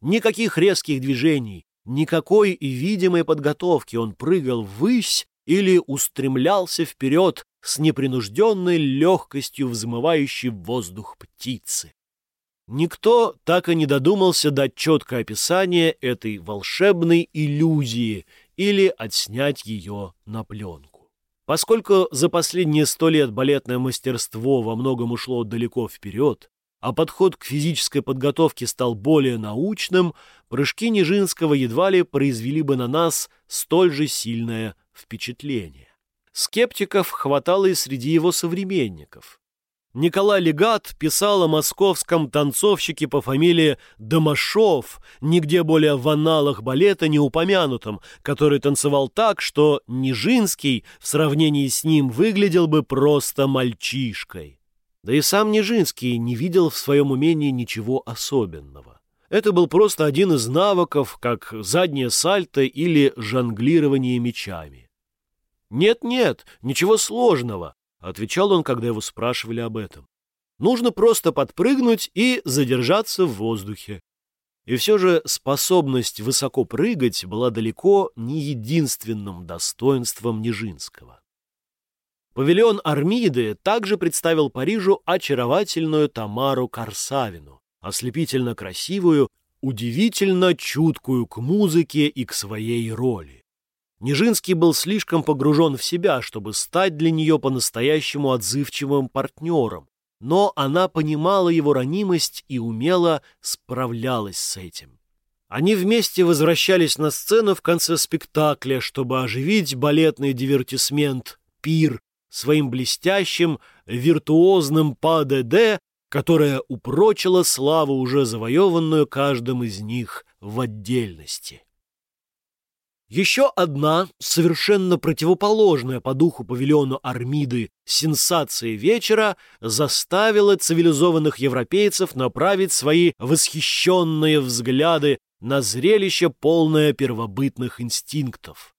Никаких резких движений, никакой и видимой подготовки он прыгал ввысь или устремлялся вперед с непринужденной легкостью взмывающей в воздух птицы. Никто так и не додумался дать четкое описание этой волшебной иллюзии или отснять ее на пленку. Поскольку за последние сто лет балетное мастерство во многом ушло далеко вперед, а подход к физической подготовке стал более научным, прыжки Нижинского едва ли произвели бы на нас столь же сильное впечатление. Скептиков хватало и среди его современников. Николай Легат писал о московском танцовщике по фамилии Домашов, нигде более в аналах балета не упомянутом, который танцевал так, что Нижинский в сравнении с ним выглядел бы просто мальчишкой. Да и сам Нижинский не видел в своем умении ничего особенного. Это был просто один из навыков, как заднее сальто или жонглирование мечами. «Нет-нет, ничего сложного», — отвечал он, когда его спрашивали об этом. «Нужно просто подпрыгнуть и задержаться в воздухе». И все же способность высоко прыгать была далеко не единственным достоинством Нижинского. Павильон Армиды также представил Парижу очаровательную Тамару Корсавину, ослепительно красивую, удивительно чуткую к музыке и к своей роли. Нижинский был слишком погружен в себя, чтобы стать для нее по-настоящему отзывчивым партнером, но она понимала его ранимость и умело справлялась с этим. Они вместе возвращались на сцену в конце спектакля, чтобы оживить балетный дивертисмент «Пир» своим блестящим, виртуозным ПАДД, которое упрочило славу, уже завоеванную каждым из них в отдельности. Еще одна, совершенно противоположная по духу павильону Армиды, сенсация вечера заставила цивилизованных европейцев направить свои восхищенные взгляды на зрелище, полное первобытных инстинктов.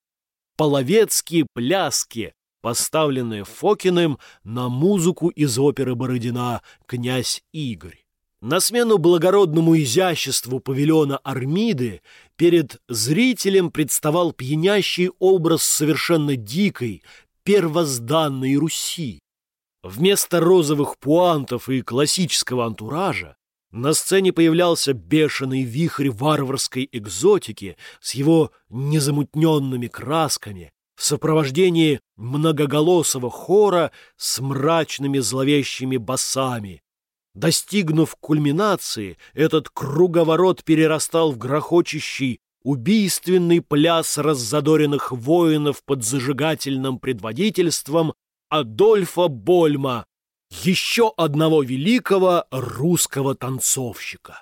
Половецкие пляски, поставленные Фокиным на музыку из оперы Бородина «Князь Игорь». На смену благородному изяществу павильона Армиды перед зрителем представал пьянящий образ совершенно дикой, первозданной Руси. Вместо розовых пуантов и классического антуража на сцене появлялся бешеный вихрь варварской экзотики с его незамутненными красками, в сопровождении многоголосого хора с мрачными зловещими басами, Достигнув кульминации, этот круговорот перерастал в грохочущий, убийственный пляс раззадоренных воинов под зажигательным предводительством Адольфа Больма, еще одного великого русского танцовщика.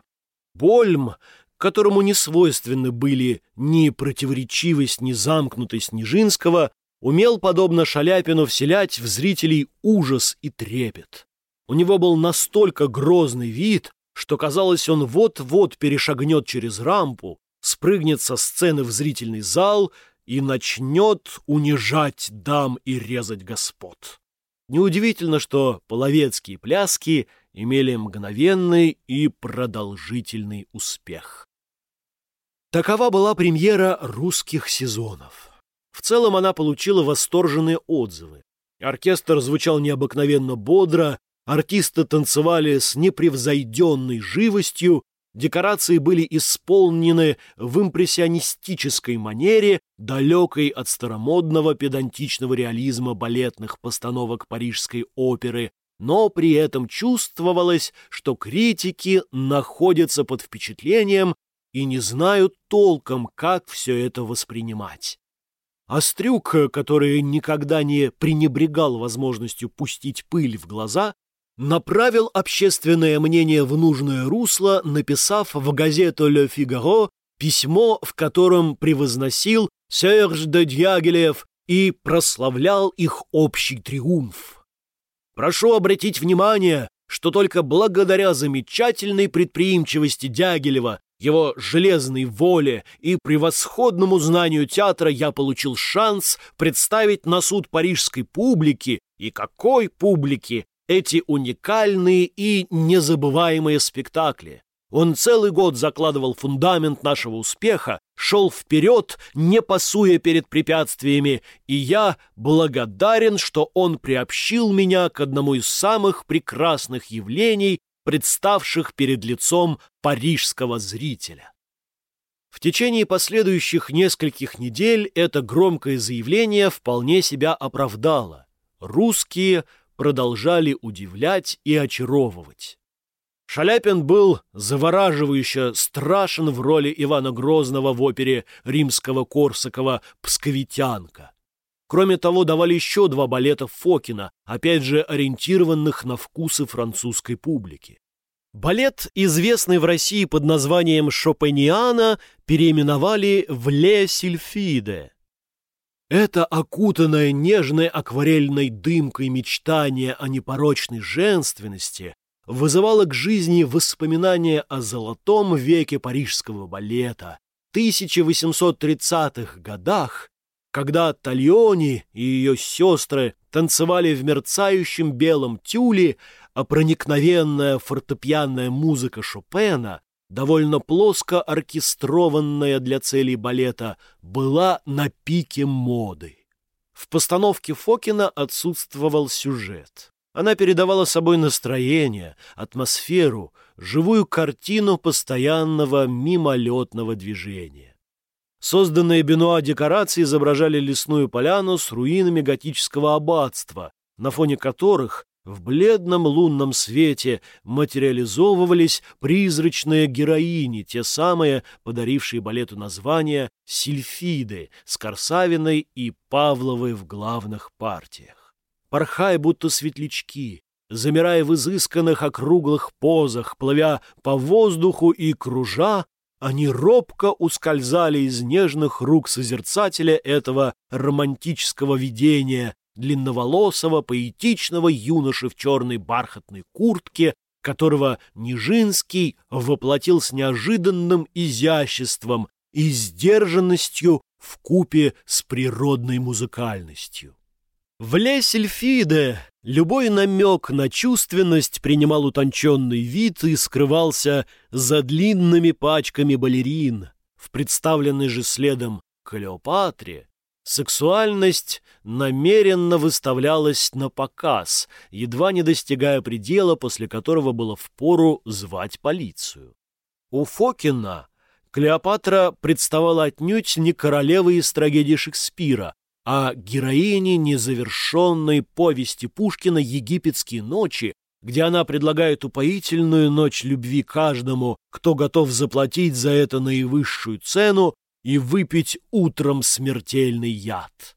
Больм, которому не свойственны были ни противоречивость, ни замкнутость Нижинского, умел, подобно Шаляпину, вселять в зрителей ужас и трепет. У него был настолько грозный вид, что казалось, он вот-вот перешагнет через рампу, спрыгнет со сцены в зрительный зал и начнет унижать дам и резать господ. Неудивительно, что половецкие пляски имели мгновенный и продолжительный успех. Такова была премьера русских сезонов. В целом она получила восторженные отзывы. Оркестр звучал необыкновенно бодро, Артисты танцевали с непревзойденной живостью, декорации были исполнены в импрессионистической манере, далекой от старомодного педантичного реализма балетных постановок парижской оперы, но при этом чувствовалось, что критики находятся под впечатлением и не знают толком, как все это воспринимать. Острюк, который никогда не пренебрегал возможностью пустить пыль в глаза, направил общественное мнение в нужное русло, написав в газету «Ле Фигаро» письмо, в котором превозносил Серж де Дьягелев и прославлял их общий триумф. Прошу обратить внимание, что только благодаря замечательной предприимчивости Дягилева, его железной воле и превосходному знанию театра я получил шанс представить на суд парижской публики, и какой публики, эти уникальные и незабываемые спектакли. Он целый год закладывал фундамент нашего успеха, шел вперед, не пасуя перед препятствиями, и я благодарен, что он приобщил меня к одному из самых прекрасных явлений, представших перед лицом парижского зрителя. В течение последующих нескольких недель это громкое заявление вполне себя оправдало. Русские продолжали удивлять и очаровывать. Шаляпин был завораживающе страшен в роли Ивана Грозного в опере римского Корсакова «Псковитянка». Кроме того, давали еще два балета Фокина, опять же ориентированных на вкусы французской публики. Балет, известный в России под названием «Шопениана», переименовали в «Ле Сильфиде», Это окутанное нежной акварельной дымкой мечтание о непорочной женственности вызывало к жизни воспоминания о золотом веке парижского балета, 1830-х годах, когда Тальони и ее сестры танцевали в мерцающем белом тюле, а проникновенная фортепианная музыка Шопена довольно плоско оркестрованная для целей балета, была на пике моды. В постановке Фокина отсутствовал сюжет. Она передавала собой настроение, атмосферу, живую картину постоянного мимолетного движения. Созданные Бенуа декорации изображали лесную поляну с руинами готического аббатства, на фоне которых в бледном лунном свете материализовывались призрачные героини, те самые, подарившие балету название «Сильфиды» с Корсавиной и Павловой в главных партиях. Порхая будто светлячки, замирая в изысканных округлых позах, плывя по воздуху и кружа, они робко ускользали из нежных рук созерцателя этого романтического видения, длинноволосого, поэтичного юноши в черной бархатной куртке, которого Нижинский воплотил с неожиданным изяществом и сдержанностью в купе с природной музыкальностью. В Лесельфиде любой намек на чувственность принимал утонченный вид и скрывался за длинными пачками балерин. В представленной же следом Клеопатре Сексуальность намеренно выставлялась на показ, едва не достигая предела, после которого было впору звать полицию. У Фокина Клеопатра представала отнюдь не королевой из трагедии Шекспира, а героиней незавершенной повести Пушкина «Египетские ночи», где она предлагает упоительную ночь любви каждому, кто готов заплатить за это наивысшую цену, и выпить утром смертельный яд.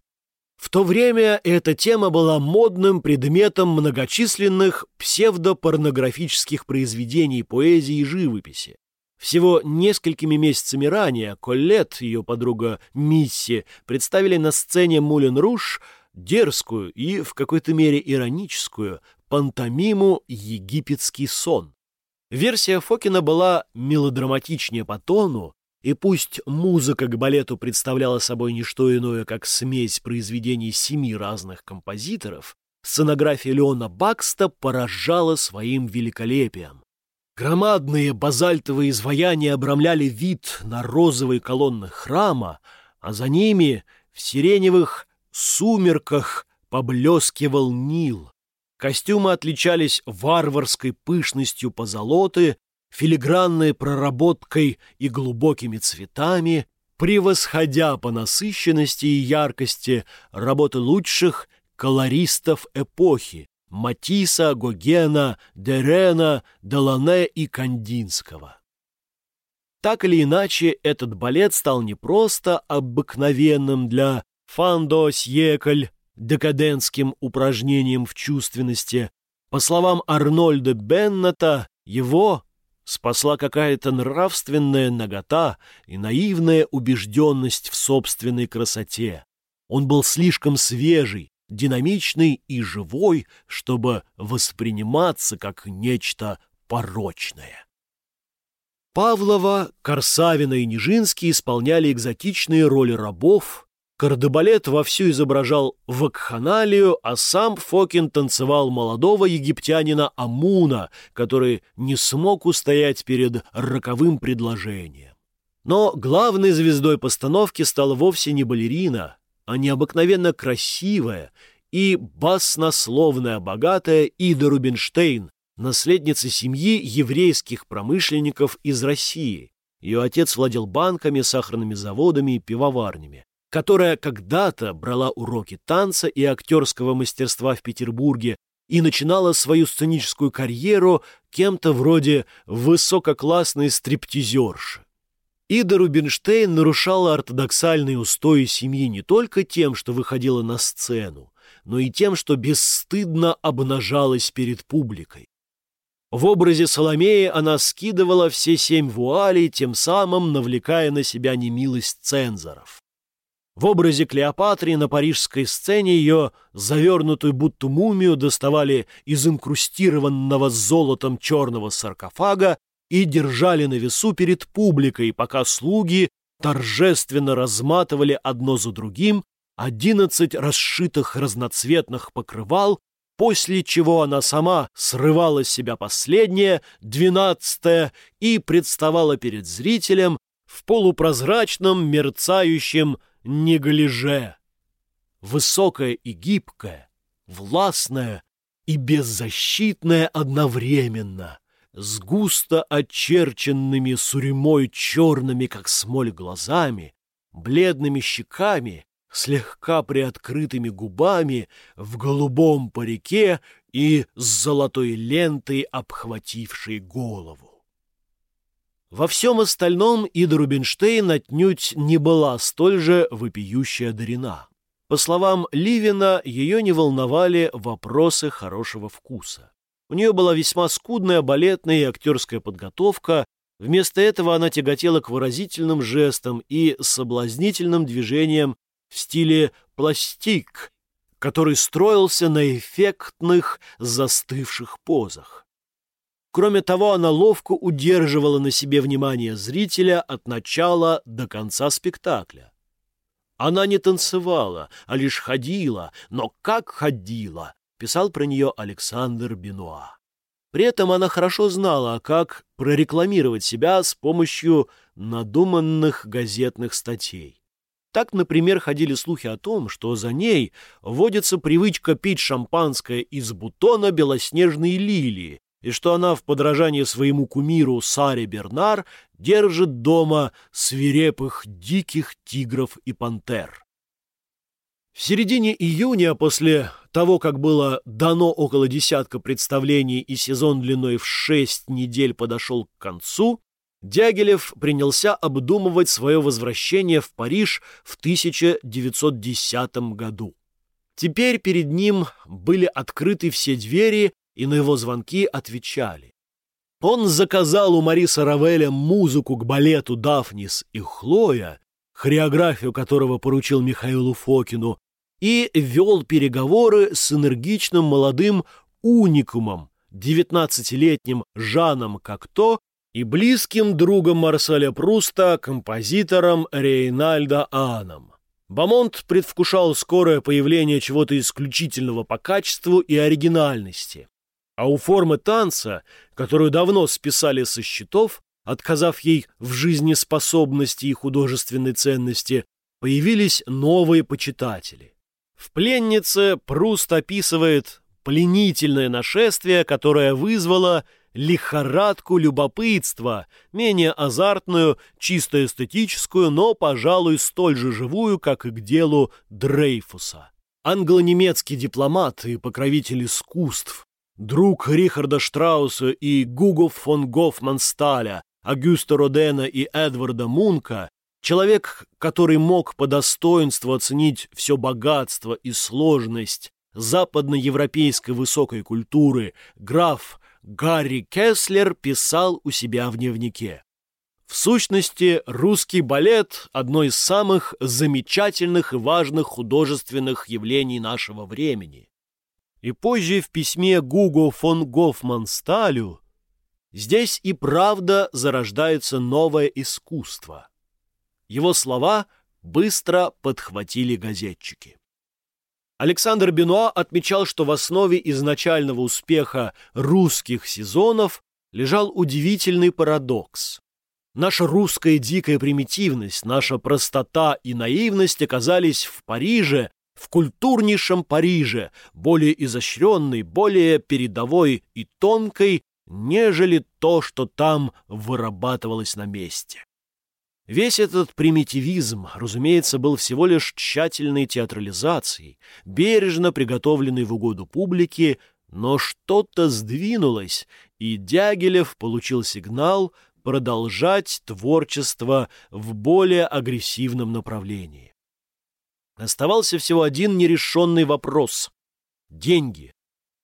В то время эта тема была модным предметом многочисленных псевдопорнографических произведений поэзии и живописи. Всего несколькими месяцами ранее Коллет, ее подруга Мисси, представили на сцене Мулен Руш дерзкую и в какой-то мере ироническую пантомиму «Египетский сон». Версия Фокина была мелодраматичнее по тону, и пусть музыка к балету представляла собой не что иное, как смесь произведений семи разных композиторов, сценография Леона Бакста поражала своим великолепием. Громадные базальтовые изваяния обрамляли вид на розовые колонны храма, а за ними в сиреневых сумерках поблескивал Нил. Костюмы отличались варварской пышностью позолоты филигранной проработкой и глубокими цветами, превосходя по насыщенности и яркости работы лучших колористов эпохи Матисса, Гогена, Дерена, Делане и Кандинского. Так или иначе, этот балет стал не просто обыкновенным для фандо сьекль декадентским упражнением в чувственности. По словам Арнольда Беннета, его спасла какая-то нравственная нагота и наивная убежденность в собственной красоте. Он был слишком свежий, динамичный и живой, чтобы восприниматься как нечто порочное. Павлова, Корсавина и Нижинский исполняли экзотичные роли рабов, Кардебалет вовсю изображал вакханалию, а сам Фокин танцевал молодого египтянина Амуна, который не смог устоять перед роковым предложением. Но главной звездой постановки стала вовсе не балерина, а необыкновенно красивая и баснословная богатая Ида Рубинштейн, наследница семьи еврейских промышленников из России. Ее отец владел банками, сахарными заводами и пивоварнями которая когда-то брала уроки танца и актерского мастерства в Петербурге и начинала свою сценическую карьеру кем-то вроде высококлассной стриптизерши. Ида Рубинштейн нарушала ортодоксальные устои семьи не только тем, что выходила на сцену, но и тем, что бесстыдно обнажалась перед публикой. В образе Соломеи она скидывала все семь вуалей, тем самым навлекая на себя немилость цензоров. В образе Клеопатры на парижской сцене ее завернутую будто мумию доставали из инкрустированного золотом черного саркофага и держали на весу перед публикой, пока слуги торжественно разматывали одно за другим одиннадцать расшитых разноцветных покрывал, после чего она сама срывала с себя последнее, двенадцатое, и представала перед зрителем в полупрозрачном мерцающем неглиже. Высокая и гибкая, властная и беззащитная одновременно, с густо очерченными сурьмой черными, как смоль, глазами, бледными щеками, слегка приоткрытыми губами, в голубом парике и с золотой лентой, обхватившей голову. Во всем остальном Ида Рубинштейн отнюдь не была столь же вопиющая одарена. По словам Ливина, ее не волновали вопросы хорошего вкуса. У нее была весьма скудная балетная и актерская подготовка, вместо этого она тяготела к выразительным жестам и соблазнительным движениям в стиле пластик, который строился на эффектных застывших позах. Кроме того, она ловко удерживала на себе внимание зрителя от начала до конца спектакля. Она не танцевала, а лишь ходила, но как ходила, писал про нее Александр Бенуа. При этом она хорошо знала, как прорекламировать себя с помощью надуманных газетных статей. Так, например, ходили слухи о том, что за ней водится привычка пить шампанское из бутона белоснежной лилии, и что она в подражании своему кумиру Саре Бернар держит дома свирепых диких тигров и пантер. В середине июня, после того, как было дано около десятка представлений и сезон длиной в шесть недель подошел к концу, Дягилев принялся обдумывать свое возвращение в Париж в 1910 году. Теперь перед ним были открыты все двери, и на его звонки отвечали. Он заказал у Мариса Равеля музыку к балету «Дафнис и Хлоя», хореографию которого поручил Михаилу Фокину, и вел переговоры с энергичным молодым уникумом, девятнадцатилетним Жаном Кокто и близким другом Марселя Пруста, композитором Рейнальдо Аном. Бамонт предвкушал скорое появление чего-то исключительного по качеству и оригинальности. А у формы танца, которую давно списали со счетов, отказав ей в жизнеспособности и художественной ценности, появились новые почитатели. В «Пленнице» Пруст описывает пленительное нашествие, которое вызвало лихорадку любопытства, менее азартную, чисто эстетическую, но, пожалуй, столь же живую, как и к делу Дрейфуса. Англо-немецкий дипломат и покровитель искусств, друг Рихарда Штрауса и Гуго фон Гофмансталя, Агюста Родена и Эдварда Мунка, человек, который мог по достоинству оценить все богатство и сложность западноевропейской высокой культуры, граф Гарри Кеслер писал у себя в дневнике. В сущности, русский балет – одно из самых замечательных и важных художественных явлений нашего времени. И позже в письме Гуго фон Гофман Сталю здесь и правда зарождается новое искусство. Его слова быстро подхватили газетчики. Александр Бенуа отмечал, что в основе изначального успеха русских сезонов лежал удивительный парадокс. Наша русская дикая примитивность, наша простота и наивность оказались в Париже в культурнейшем Париже, более изощренной, более передовой и тонкой, нежели то, что там вырабатывалось на месте. Весь этот примитивизм, разумеется, был всего лишь тщательной театрализацией, бережно приготовленной в угоду публике, но что-то сдвинулось, и Дягилев получил сигнал продолжать творчество в более агрессивном направлении. Оставался всего один нерешенный вопрос — деньги.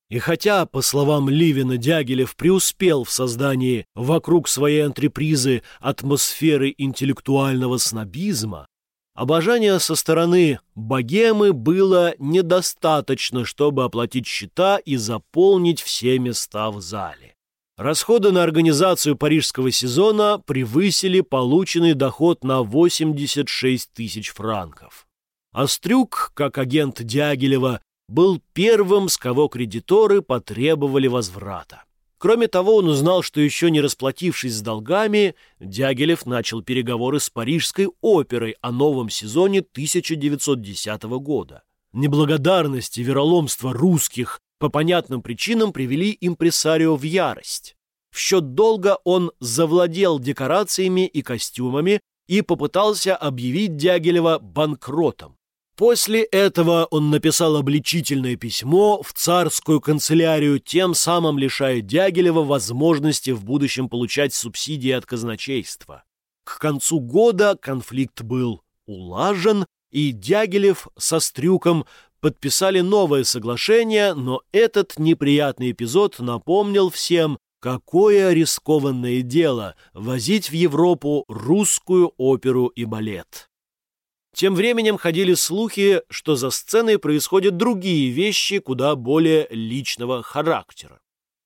И хотя, по словам Ливина, Дягилев преуспел в создании вокруг своей антрепризы атмосферы интеллектуального снобизма, Обожания со стороны богемы было недостаточно, чтобы оплатить счета и заполнить все места в зале. Расходы на организацию парижского сезона превысили полученный доход на 86 тысяч франков. Острюк, как агент Дягилева, был первым, с кого кредиторы потребовали возврата. Кроме того, он узнал, что еще не расплатившись с долгами, Дягилев начал переговоры с Парижской оперой о новом сезоне 1910 года. Неблагодарность и вероломство русских по понятным причинам привели импресарио в ярость. В счет долга он завладел декорациями и костюмами и попытался объявить Дягилева банкротом. После этого он написал обличительное письмо в царскую канцелярию, тем самым лишая Дягилева возможности в будущем получать субсидии от казначейства. К концу года конфликт был улажен, и Дягилев со Стрюком подписали новое соглашение, но этот неприятный эпизод напомнил всем, какое рискованное дело возить в Европу русскую оперу и балет. Тем временем ходили слухи, что за сценой происходят другие вещи куда более личного характера.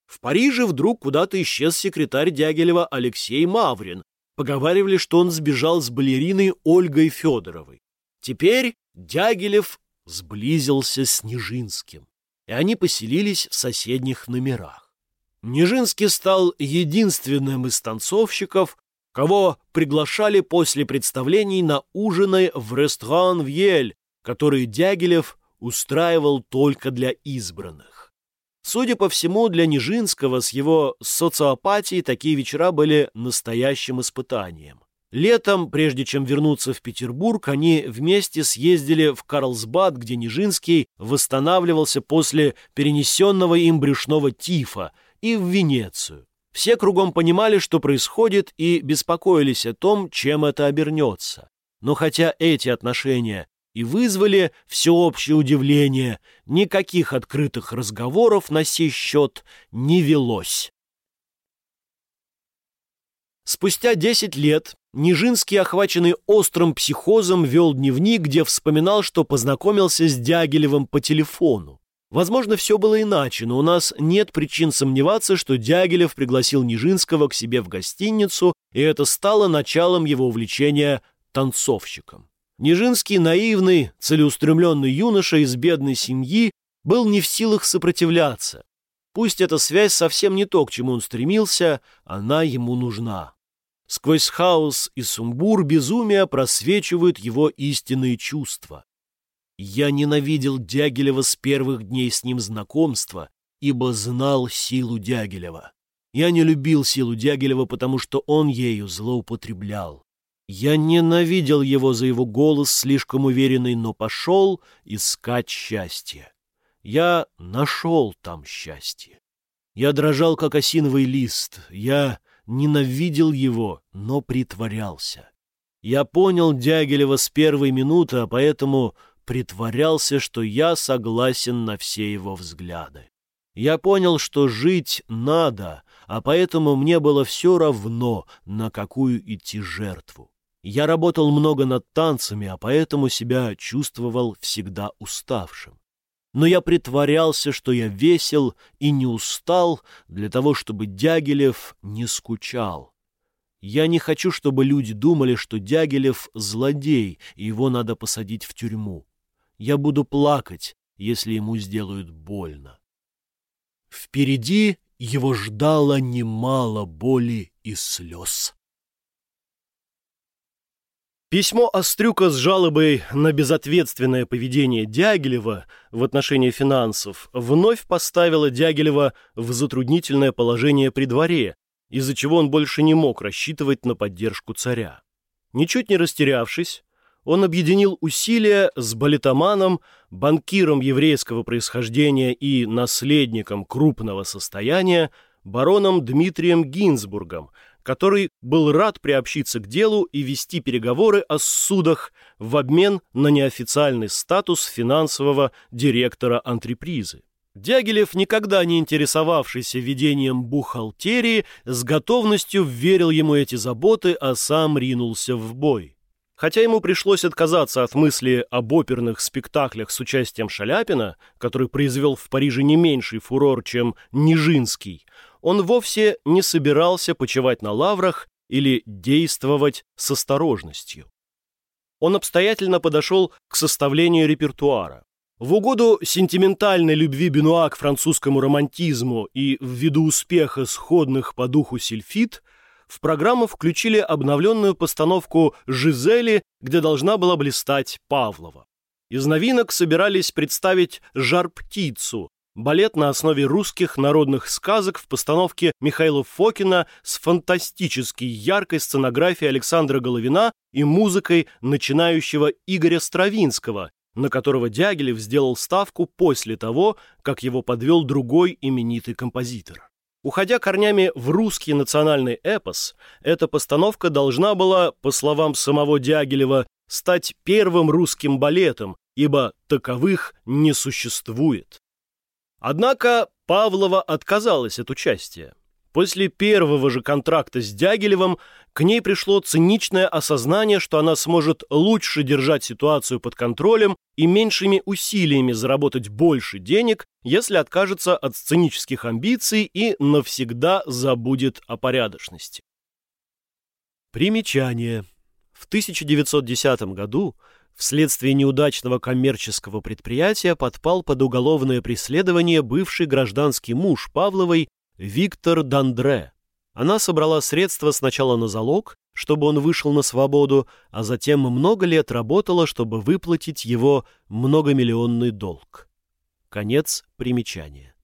В Париже вдруг куда-то исчез секретарь Дягилева Алексей Маврин. Поговаривали, что он сбежал с балериной Ольгой Федоровой. Теперь Дягилев сблизился с Нижинским, и они поселились в соседних номерах. Нижинский стал единственным из танцовщиков, кого приглашали после представлений на ужины в ресторан «Вьель», который Дягилев устраивал только для избранных. Судя по всему, для Нижинского с его социопатией такие вечера были настоящим испытанием. Летом, прежде чем вернуться в Петербург, они вместе съездили в Карлсбад, где Нижинский восстанавливался после перенесенного им брюшного тифа, и в Венецию. Все кругом понимали, что происходит, и беспокоились о том, чем это обернется. Но хотя эти отношения и вызвали всеобщее удивление, никаких открытых разговоров на сей счет не велось. Спустя десять лет Нижинский, охваченный острым психозом, вел дневник, где вспоминал, что познакомился с Дягилевым по телефону. Возможно, все было иначе, но у нас нет причин сомневаться, что Дягилев пригласил Нижинского к себе в гостиницу, и это стало началом его увлечения танцовщиком. Нижинский, наивный, целеустремленный юноша из бедной семьи, был не в силах сопротивляться. Пусть эта связь совсем не то, к чему он стремился, она ему нужна. Сквозь хаос и сумбур безумия просвечивают его истинные чувства. Я ненавидел Дягилева с первых дней с ним знакомства, ибо знал силу Дягилева. Я не любил силу Дягилева, потому что он ею злоупотреблял. Я ненавидел его за его голос, слишком уверенный, но пошел искать счастье. Я нашел там счастье. Я дрожал, как осиновый лист. Я ненавидел его, но притворялся. Я понял Дягилева с первой минуты, а поэтому притворялся, что я согласен на все его взгляды. Я понял, что жить надо, а поэтому мне было все равно, на какую идти жертву. Я работал много над танцами, а поэтому себя чувствовал всегда уставшим. Но я притворялся, что я весел и не устал для того, чтобы Дягилев не скучал. Я не хочу, чтобы люди думали, что Дягилев — злодей, и его надо посадить в тюрьму. Я буду плакать, если ему сделают больно. Впереди его ждало немало боли и слез. Письмо Острюка с жалобой на безответственное поведение Дягилева в отношении финансов вновь поставило Дягилева в затруднительное положение при дворе, из-за чего он больше не мог рассчитывать на поддержку царя. Ничуть не растерявшись, он объединил усилия с балетоманом, банкиром еврейского происхождения и наследником крупного состояния, бароном Дмитрием Гинзбургом, который был рад приобщиться к делу и вести переговоры о судах в обмен на неофициальный статус финансового директора антрепризы. Дягилев, никогда не интересовавшийся ведением бухгалтерии, с готовностью верил ему эти заботы, а сам ринулся в бой. Хотя ему пришлось отказаться от мысли об оперных спектаклях с участием Шаляпина, который произвел в Париже не меньший фурор, чем Нижинский, он вовсе не собирался почивать на лаврах или действовать с осторожностью. Он обстоятельно подошел к составлению репертуара. В угоду сентиментальной любви Бенуа к французскому романтизму и ввиду успеха сходных по духу сильфит – в программу включили обновленную постановку «Жизели», где должна была блистать Павлова. Из новинок собирались представить «Жар-птицу», балет на основе русских народных сказок в постановке Михаила Фокина с фантастически яркой сценографией Александра Головина и музыкой начинающего Игоря Стравинского, на которого Дягилев сделал ставку после того, как его подвел другой именитый композитор. Уходя корнями в русский национальный эпос, эта постановка должна была, по словам самого Дягилева, стать первым русским балетом, ибо таковых не существует. Однако Павлова отказалась от участия. После первого же контракта с Дягилевым к ней пришло циничное осознание, что она сможет лучше держать ситуацию под контролем и меньшими усилиями заработать больше денег, если откажется от сценических амбиций и навсегда забудет о порядочности. Примечание. В 1910 году вследствие неудачного коммерческого предприятия подпал под уголовное преследование бывший гражданский муж Павловой Виктор Дандре. Она собрала средства сначала на залог, чтобы он вышел на свободу, а затем много лет работала, чтобы выплатить его многомиллионный долг. Конец примечания.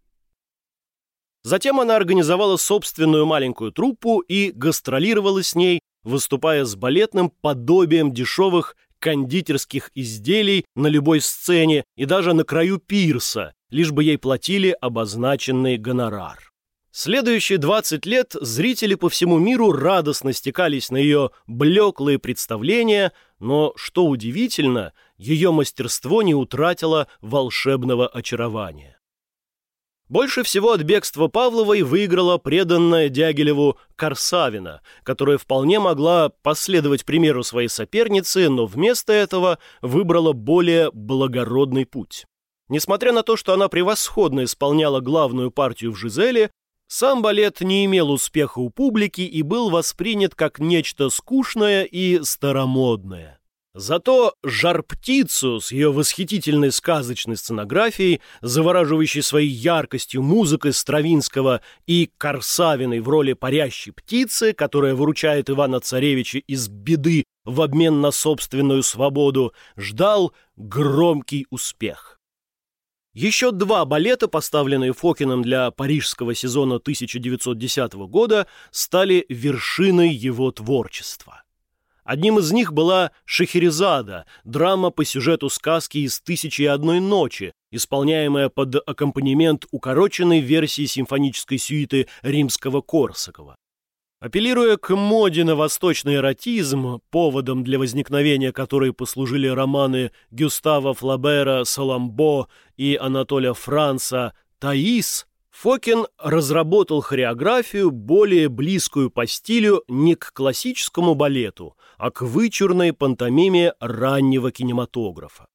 Затем она организовала собственную маленькую труппу и гастролировала с ней, выступая с балетным подобием дешевых кондитерских изделий на любой сцене и даже на краю пирса, лишь бы ей платили обозначенный гонорар. Следующие 20 лет зрители по всему миру радостно стекались на ее блеклые представления, но, что удивительно, ее мастерство не утратило волшебного очарования. Больше всего от бегства Павловой выиграла преданная Дягилеву Корсавина, которая вполне могла последовать примеру своей соперницы, но вместо этого выбрала более благородный путь. Несмотря на то, что она превосходно исполняла главную партию в «Жизели», сам балет не имел успеха у публики и был воспринят как нечто скучное и старомодное. Зато «Жар-птицу» с ее восхитительной сказочной сценографией, завораживающей своей яркостью музыкой Стравинского и Корсавиной в роли парящей птицы, которая выручает Ивана-Царевича из беды в обмен на собственную свободу, ждал громкий успех. Еще два балета, поставленные Фокином для парижского сезона 1910 года, стали вершиной его творчества. Одним из них была «Шахерезада», драма по сюжету сказки из «Тысячи и одной ночи», исполняемая под аккомпанемент укороченной версии симфонической сюиты римского Корсакова. Апеллируя к моде на восточный эротизм, поводом для возникновения которой послужили романы Гюстава Флабера «Саламбо» и Анатоля Франца «Таис», Фокин разработал хореографию, более близкую по стилю не к классическому балету, а к вычурной пантомиме раннего кинематографа.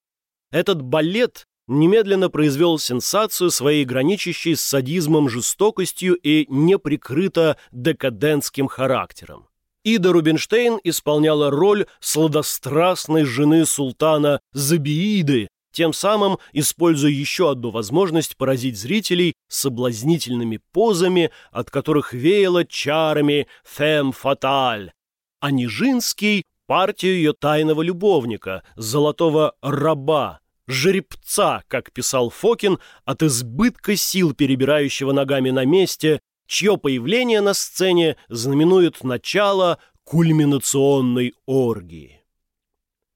Этот балет немедленно произвел сенсацию своей граничащей с садизмом жестокостью и неприкрыто декадентским характером. Ида Рубинштейн исполняла роль сладострастной жены султана Забииды, тем самым используя еще одну возможность поразить зрителей соблазнительными позами, от которых веяло чарами «фем фаталь», а Нижинский – партию ее тайного любовника, золотого раба, жеребца, как писал Фокин, от избытка сил, перебирающего ногами на месте, чье появление на сцене знаменует начало кульминационной оргии.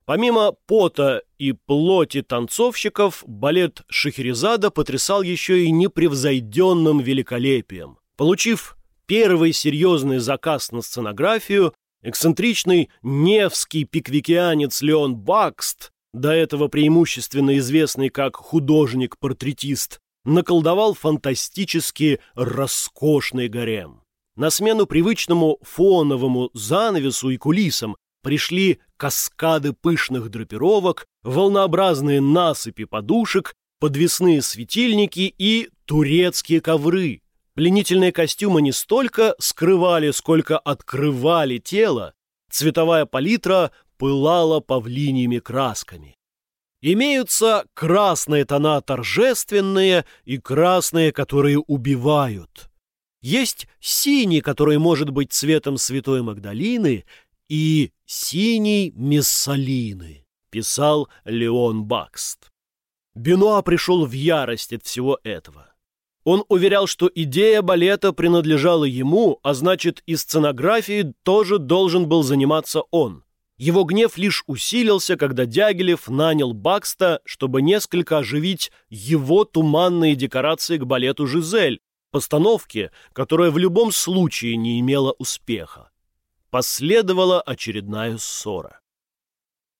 Помимо пота и плоти танцовщиков, балет Шахерезада потрясал еще и непревзойденным великолепием. Получив первый серьезный заказ на сценографию, эксцентричный невский пиквикианец Леон Бакст до этого преимущественно известный как художник-портретист, наколдовал фантастически роскошный гарем. На смену привычному фоновому занавесу и кулисам пришли каскады пышных драпировок, волнообразные насыпи подушек, подвесные светильники и турецкие ковры. Пленительные костюмы не столько скрывали, сколько открывали тело, цветовая палитра пылала павлиньими красками. Имеются красные тона торжественные и красные, которые убивают. Есть синий, который может быть цветом Святой Магдалины, и синий Мессалины, писал Леон Бакст. Бенуа пришел в ярость от всего этого. Он уверял, что идея балета принадлежала ему, а значит и сценографией тоже должен был заниматься он. Его гнев лишь усилился, когда Дягилев нанял Бакста, чтобы несколько оживить его туманные декорации к балету «Жизель», постановке, которая в любом случае не имела успеха. Последовала очередная ссора.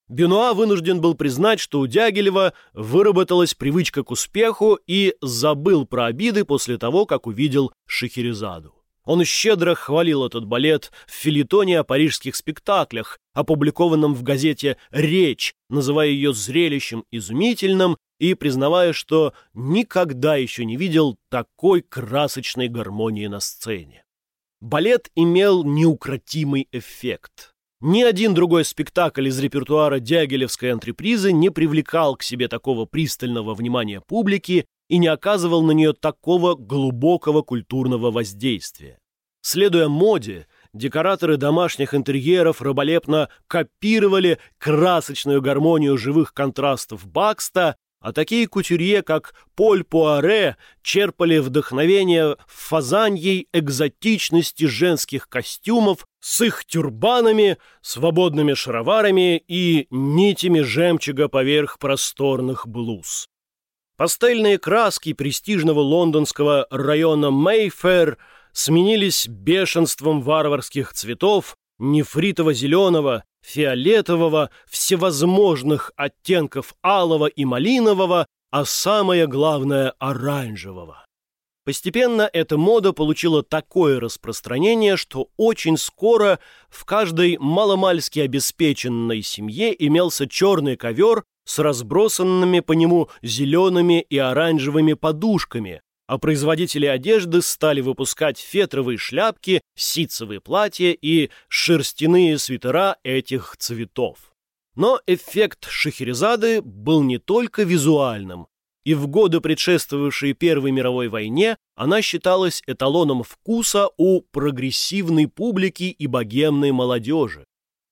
Бенуа вынужден был признать, что у Дягилева выработалась привычка к успеху и забыл про обиды после того, как увидел Шахерезаду. Он щедро хвалил этот балет в филитоне о парижских спектаклях, опубликованном в газете «Речь», называя ее зрелищем изумительным и признавая, что никогда еще не видел такой красочной гармонии на сцене. Балет имел неукротимый эффект. Ни один другой спектакль из репертуара Дягилевской антрепризы не привлекал к себе такого пристального внимания публики и не оказывал на нее такого глубокого культурного воздействия. Следуя моде, декораторы домашних интерьеров раболепно копировали красочную гармонию живых контрастов Бакста, а такие кутюрье, как Поль Пуаре, черпали вдохновение в фазаньей экзотичности женских костюмов с их тюрбанами, свободными шароварами и нитями жемчуга поверх просторных блуз. Пастельные краски престижного лондонского района Мейфер сменились бешенством варварских цветов, нефритово-зеленого, фиолетового, всевозможных оттенков алого и малинового, а самое главное – оранжевого. Постепенно эта мода получила такое распространение, что очень скоро в каждой маломальски обеспеченной семье имелся черный ковер с разбросанными по нему зелеными и оранжевыми подушками, а производители одежды стали выпускать фетровые шляпки, ситцевые платья и шерстяные свитера этих цветов. Но эффект Шахерезады был не только визуальным, и в годы, предшествовавшие Первой мировой войне, она считалась эталоном вкуса у прогрессивной публики и богемной молодежи.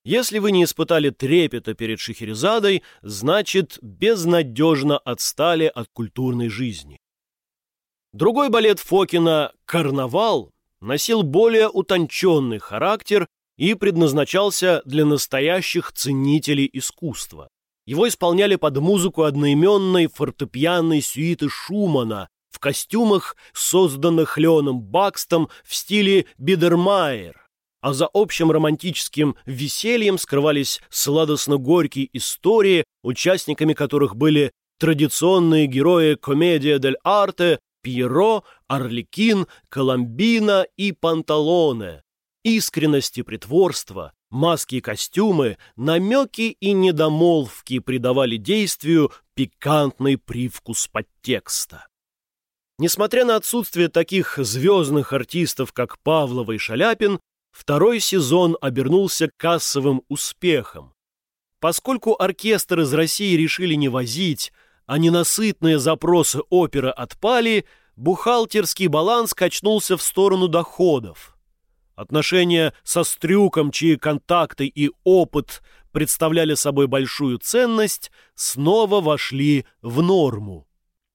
Если вы не испытали трепета перед Шахерезадой, значит, безнадежно отстали от культурной жизни. Другой балет Фокина «Карнавал» носил более утонченный характер и предназначался для настоящих ценителей искусства. Его исполняли под музыку одноименной фортепианной сюиты Шумана в костюмах, созданных Леоном Бакстом в стиле Бидермайер, а за общим романтическим весельем скрывались сладостно-горькие истории, участниками которых были традиционные герои комедия дель арте Пьеро, Орликин, Коломбина и Панталоне. Искренность и притворство, маски и костюмы, намеки и недомолвки придавали действию пикантный привкус подтекста. Несмотря на отсутствие таких звездных артистов, как Павлова и Шаляпин, второй сезон обернулся кассовым успехом. Поскольку оркестр из России решили не возить, а ненасытные запросы оперы отпали, бухгалтерский баланс качнулся в сторону доходов. Отношения со Стрюком, чьи контакты и опыт представляли собой большую ценность, снова вошли в норму.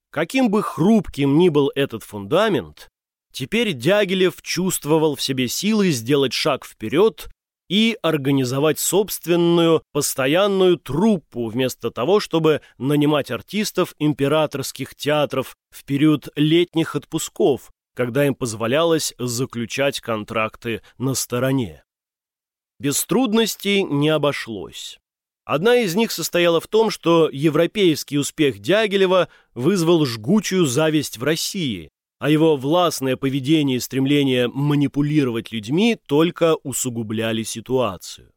Каким бы хрупким ни был этот фундамент, теперь Дягилев чувствовал в себе силы сделать шаг вперед и организовать собственную постоянную труппу вместо того, чтобы нанимать артистов императорских театров в период летних отпусков, когда им позволялось заключать контракты на стороне. Без трудностей не обошлось. Одна из них состояла в том, что европейский успех Дягилева вызвал жгучую зависть в России, а его властное поведение и стремление манипулировать людьми только усугубляли ситуацию.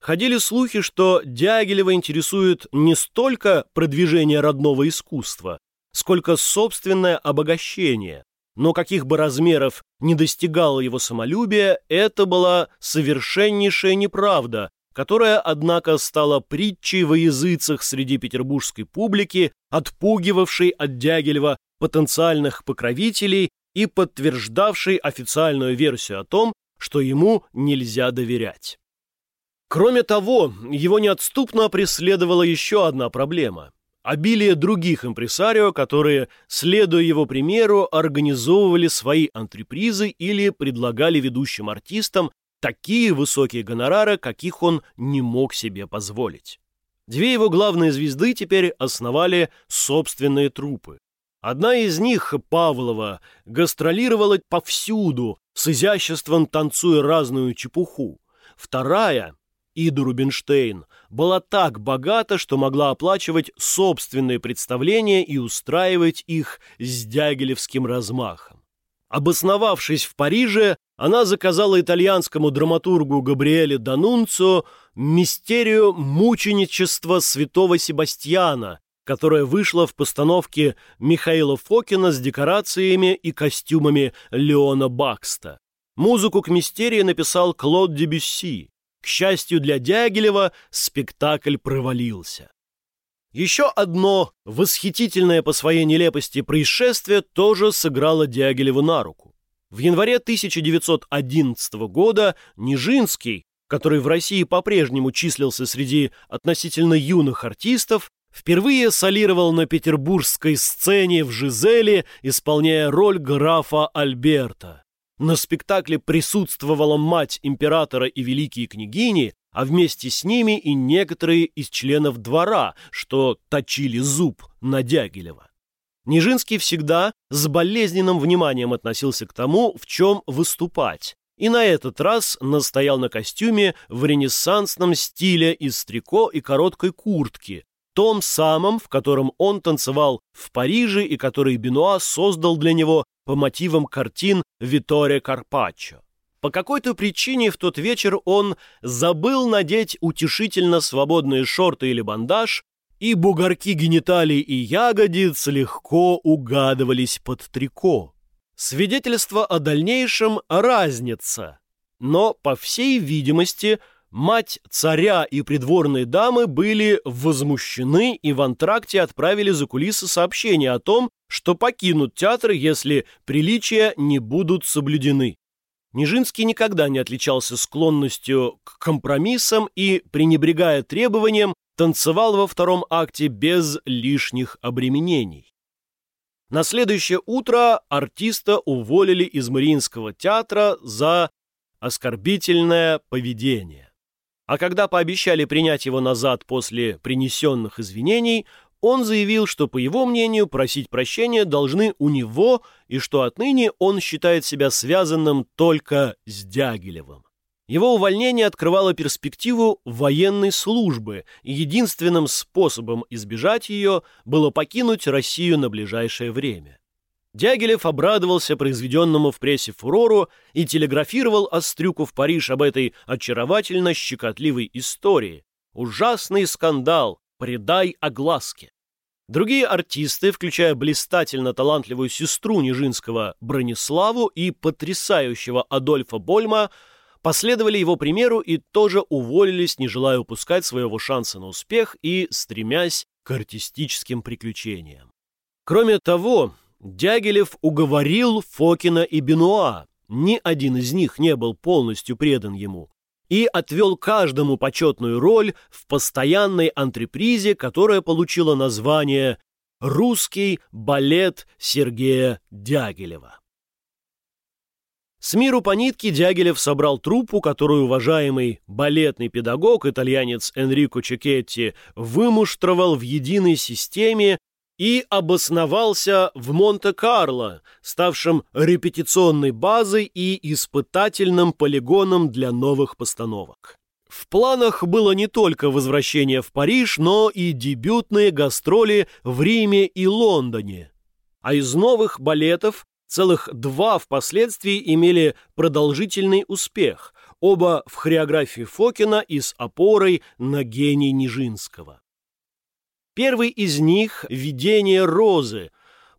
Ходили слухи, что Дягилева интересует не столько продвижение родного искусства, сколько собственное обогащение. Но каких бы размеров не достигало его самолюбие, это была совершеннейшая неправда, которая, однако, стала притчей во языцах среди петербургской публики, отпугивавшей от Дягилева потенциальных покровителей и подтверждавшей официальную версию о том, что ему нельзя доверять. Кроме того, его неотступно преследовала еще одна проблема – обилие других импресарио, которые, следуя его примеру, организовывали свои антрепризы или предлагали ведущим артистам такие высокие гонорары, каких он не мог себе позволить. Две его главные звезды теперь основали собственные труппы. Одна из них, Павлова, гастролировала повсюду, с изяществом танцуя разную чепуху. Вторая, Ида Рубинштейн, была так богата, что могла оплачивать собственные представления и устраивать их с дягилевским размахом. Обосновавшись в Париже, она заказала итальянскому драматургу Габриэле Данунцо мистерию мученичества святого Себастьяна, которая вышла в постановке Михаила Фокина с декорациями и костюмами Леона Бакста. Музыку к мистерии написал Клод Дебюсси. К счастью для Дягилева, спектакль провалился. Еще одно восхитительное по своей нелепости происшествие тоже сыграло Дягилеву на руку. В январе 1911 года Нижинский, который в России по-прежнему числился среди относительно юных артистов, Впервые солировал на петербургской сцене в «Жизели», исполняя роль графа Альберта. На спектакле присутствовала мать императора и великие княгини, а вместе с ними и некоторые из членов двора, что точили зуб на Дягилева. Нижинский всегда с болезненным вниманием относился к тому, в чем выступать, и на этот раз настоял на костюме в ренессансном стиле из трико и короткой куртки, том самом, в котором он танцевал в Париже и который Бенуа создал для него по мотивам картин Виторе Карпаччо. По какой-то причине в тот вечер он забыл надеть утешительно свободные шорты или бандаж, и бугорки гениталий и ягодиц легко угадывались под трико. Свидетельство о дальнейшем – разница. Но, по всей видимости, Мать царя и придворные дамы были возмущены и в антракте отправили за кулисы сообщение о том, что покинут театр, если приличия не будут соблюдены. Нижинский никогда не отличался склонностью к компромиссам и, пренебрегая требованиям, танцевал во втором акте без лишних обременений. На следующее утро артиста уволили из Мариинского театра за оскорбительное поведение. А когда пообещали принять его назад после принесенных извинений, он заявил, что, по его мнению, просить прощения должны у него и что отныне он считает себя связанным только с Дягилевым. Его увольнение открывало перспективу военной службы, и единственным способом избежать ее было покинуть Россию на ближайшее время. Дягилев обрадовался произведенному в прессе фурору и телеграфировал Острюку в Париж об этой очаровательно щекотливой истории. «Ужасный скандал! Предай огласке!» Другие артисты, включая блистательно талантливую сестру Нижинского Брониславу и потрясающего Адольфа Больма, последовали его примеру и тоже уволились, не желая упускать своего шанса на успех и стремясь к артистическим приключениям. Кроме того, Дягилев уговорил Фокина и Бенуа, ни один из них не был полностью предан ему, и отвел каждому почетную роль в постоянной антрепризе, которая получила название «Русский балет Сергея Дягилева». С миру по нитке Дягилев собрал труппу, которую уважаемый балетный педагог, итальянец Энрико Чекетти, вымуштровал в единой системе и обосновался в Монте-Карло, ставшем репетиционной базой и испытательным полигоном для новых постановок. В планах было не только возвращение в Париж, но и дебютные гастроли в Риме и Лондоне. А из новых балетов целых два впоследствии имели продолжительный успех. оба в хореографии Фокина и с опорой на гений Нижинского. Первый из них «Видение розы»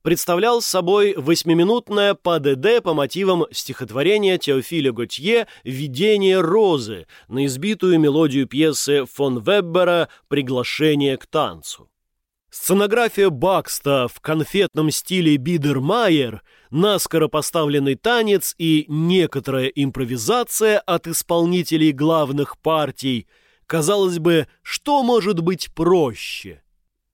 представлял собой восьмиминутное ПДД по мотивам стихотворения Теофиля Готье «Видение розы» на избитую мелодию пьесы фон Веббера «Приглашение к танцу». Сценография Бакста в конфетном стиле Бидермайер, наскоро поставленный танец и некоторая импровизация от исполнителей главных партий. Казалось бы, что может быть проще?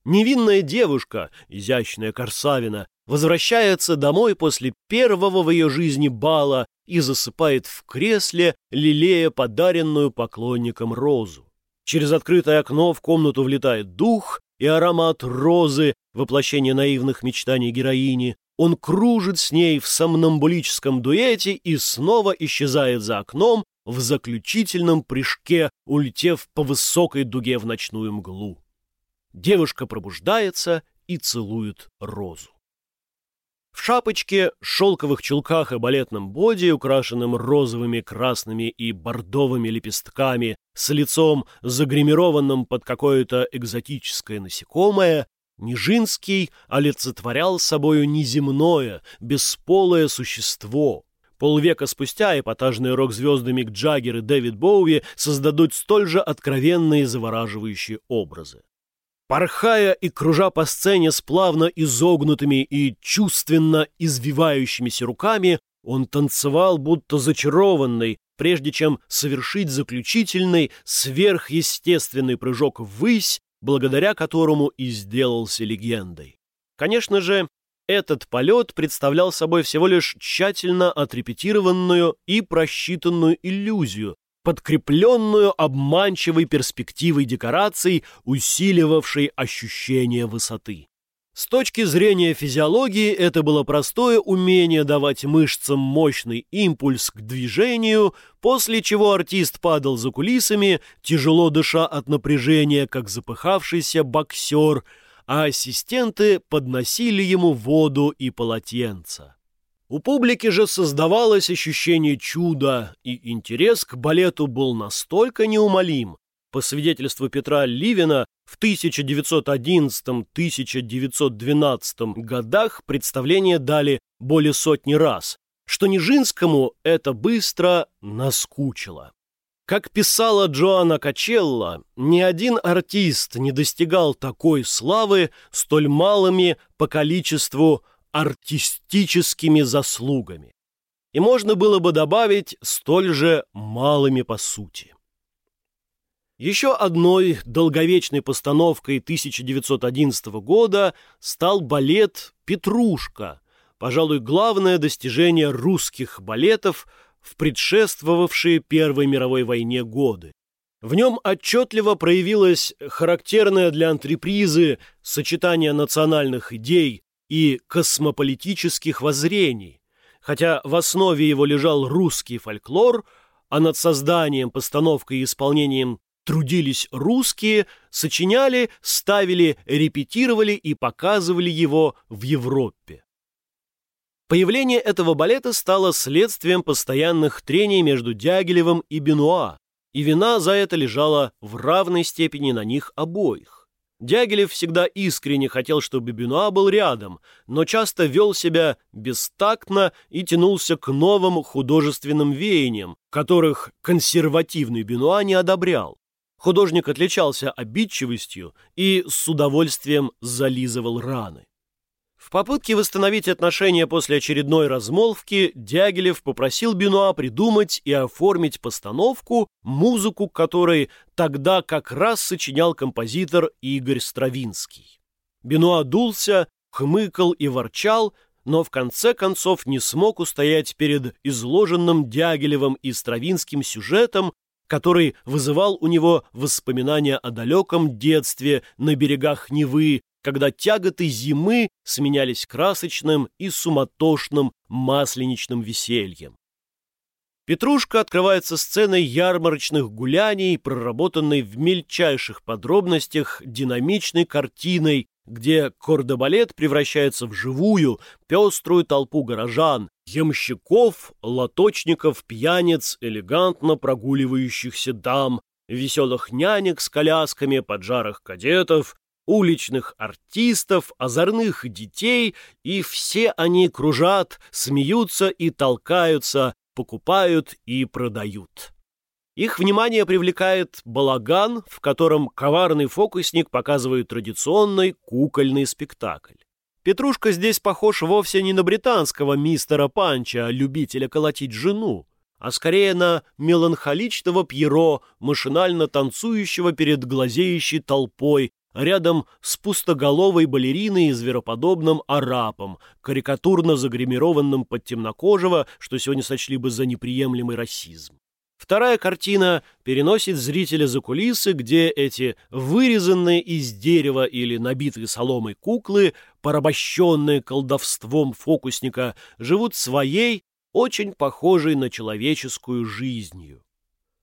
Невинная девушка, изящная Корсавина, возвращается домой после первого в ее жизни бала и засыпает в кресле, лелея подаренную поклонникам розу. Через открытое окно в комнату влетает дух, и аромат розы, воплощение наивных мечтаний героини, он кружит с ней в сомнамбулическом дуэте и снова исчезает за окном в заключительном прыжке, улетев по высокой дуге в ночную мглу. Девушка пробуждается и целует розу. В шапочке, шелковых чулках и балетном боди, украшенном розовыми, красными и бордовыми лепестками, с лицом, загримированным под какое-то экзотическое насекомое, Нижинский олицетворял собою неземное, бесполое существо. Полвека спустя эпатажные рок-звезды Мик Джаггер и Дэвид Боуи создадут столь же откровенные завораживающие образы. Порхая и кружа по сцене с плавно изогнутыми и чувственно извивающимися руками, он танцевал, будто зачарованный, прежде чем совершить заключительный, сверхъестественный прыжок ввысь, благодаря которому и сделался легендой. Конечно же, этот полет представлял собой всего лишь тщательно отрепетированную и просчитанную иллюзию, подкрепленную обманчивой перспективой декораций, усиливавшей ощущение высоты. С точки зрения физиологии это было простое умение давать мышцам мощный импульс к движению, после чего артист падал за кулисами, тяжело дыша от напряжения, как запыхавшийся боксер, а ассистенты подносили ему воду и полотенца. У публики же создавалось ощущение чуда, и интерес к балету был настолько неумолим. По свидетельству Петра Ливина, в 1911-1912 годах представление дали более сотни раз, что Нижинскому это быстро наскучило. Как писала Джоанна Качелла, ни один артист не достигал такой славы столь малыми по количеству артистическими заслугами. И можно было бы добавить столь же малыми по сути. Еще одной долговечной постановкой 1911 года стал балет «Петрушка», пожалуй, главное достижение русских балетов в предшествовавшие Первой мировой войне годы. В нем отчетливо проявилось характерное для антрепризы сочетание национальных идей, и космополитических воззрений, хотя в основе его лежал русский фольклор, а над созданием, постановкой и исполнением трудились русские, сочиняли, ставили, репетировали и показывали его в Европе. Появление этого балета стало следствием постоянных трений между Дягилевым и Бенуа, и вина за это лежала в равной степени на них обоих. Дягилев всегда искренне хотел, чтобы Бенуа был рядом, но часто вел себя бестактно и тянулся к новым художественным веяниям, которых консервативный Бенуа не одобрял. Художник отличался обидчивостью и с удовольствием зализывал раны. В попытке восстановить отношения после очередной размолвки Дягилев попросил Бенуа придумать и оформить постановку, музыку которой тогда как раз сочинял композитор Игорь Стравинский. Бенуа дулся, хмыкал и ворчал, но в конце концов не смог устоять перед изложенным Дягилевым и Стравинским сюжетом, который вызывал у него воспоминания о далеком детстве на берегах Невы, когда тяготы зимы сменялись красочным и суматошным масленичным весельем. Петрушка открывается сценой ярмарочных гуляний, проработанной в мельчайших подробностях динамичной картиной, где кордобалет превращается в живую, пеструю толпу горожан, ямщиков, лоточников, пьяниц, элегантно прогуливающихся дам, веселых нянек с колясками, поджарых кадетов, уличных артистов, озорных детей, и все они кружат, смеются и толкаются, покупают и продают. Их внимание привлекает балаган, в котором коварный фокусник показывает традиционный кукольный спектакль. Петрушка здесь похож вовсе не на британского мистера Панча, любителя колотить жену, а скорее на меланхоличного Пьеро, машинально танцующего перед глазеющей толпой, рядом с пустоголовой балериной и звероподобным арапом, карикатурно загримированным под темнокожего, что сегодня сочли бы за неприемлемый расизм. Вторая картина переносит зрителя за кулисы, где эти вырезанные из дерева или набитые соломой куклы, порабощенные колдовством фокусника, живут своей, очень похожей на человеческую жизнью.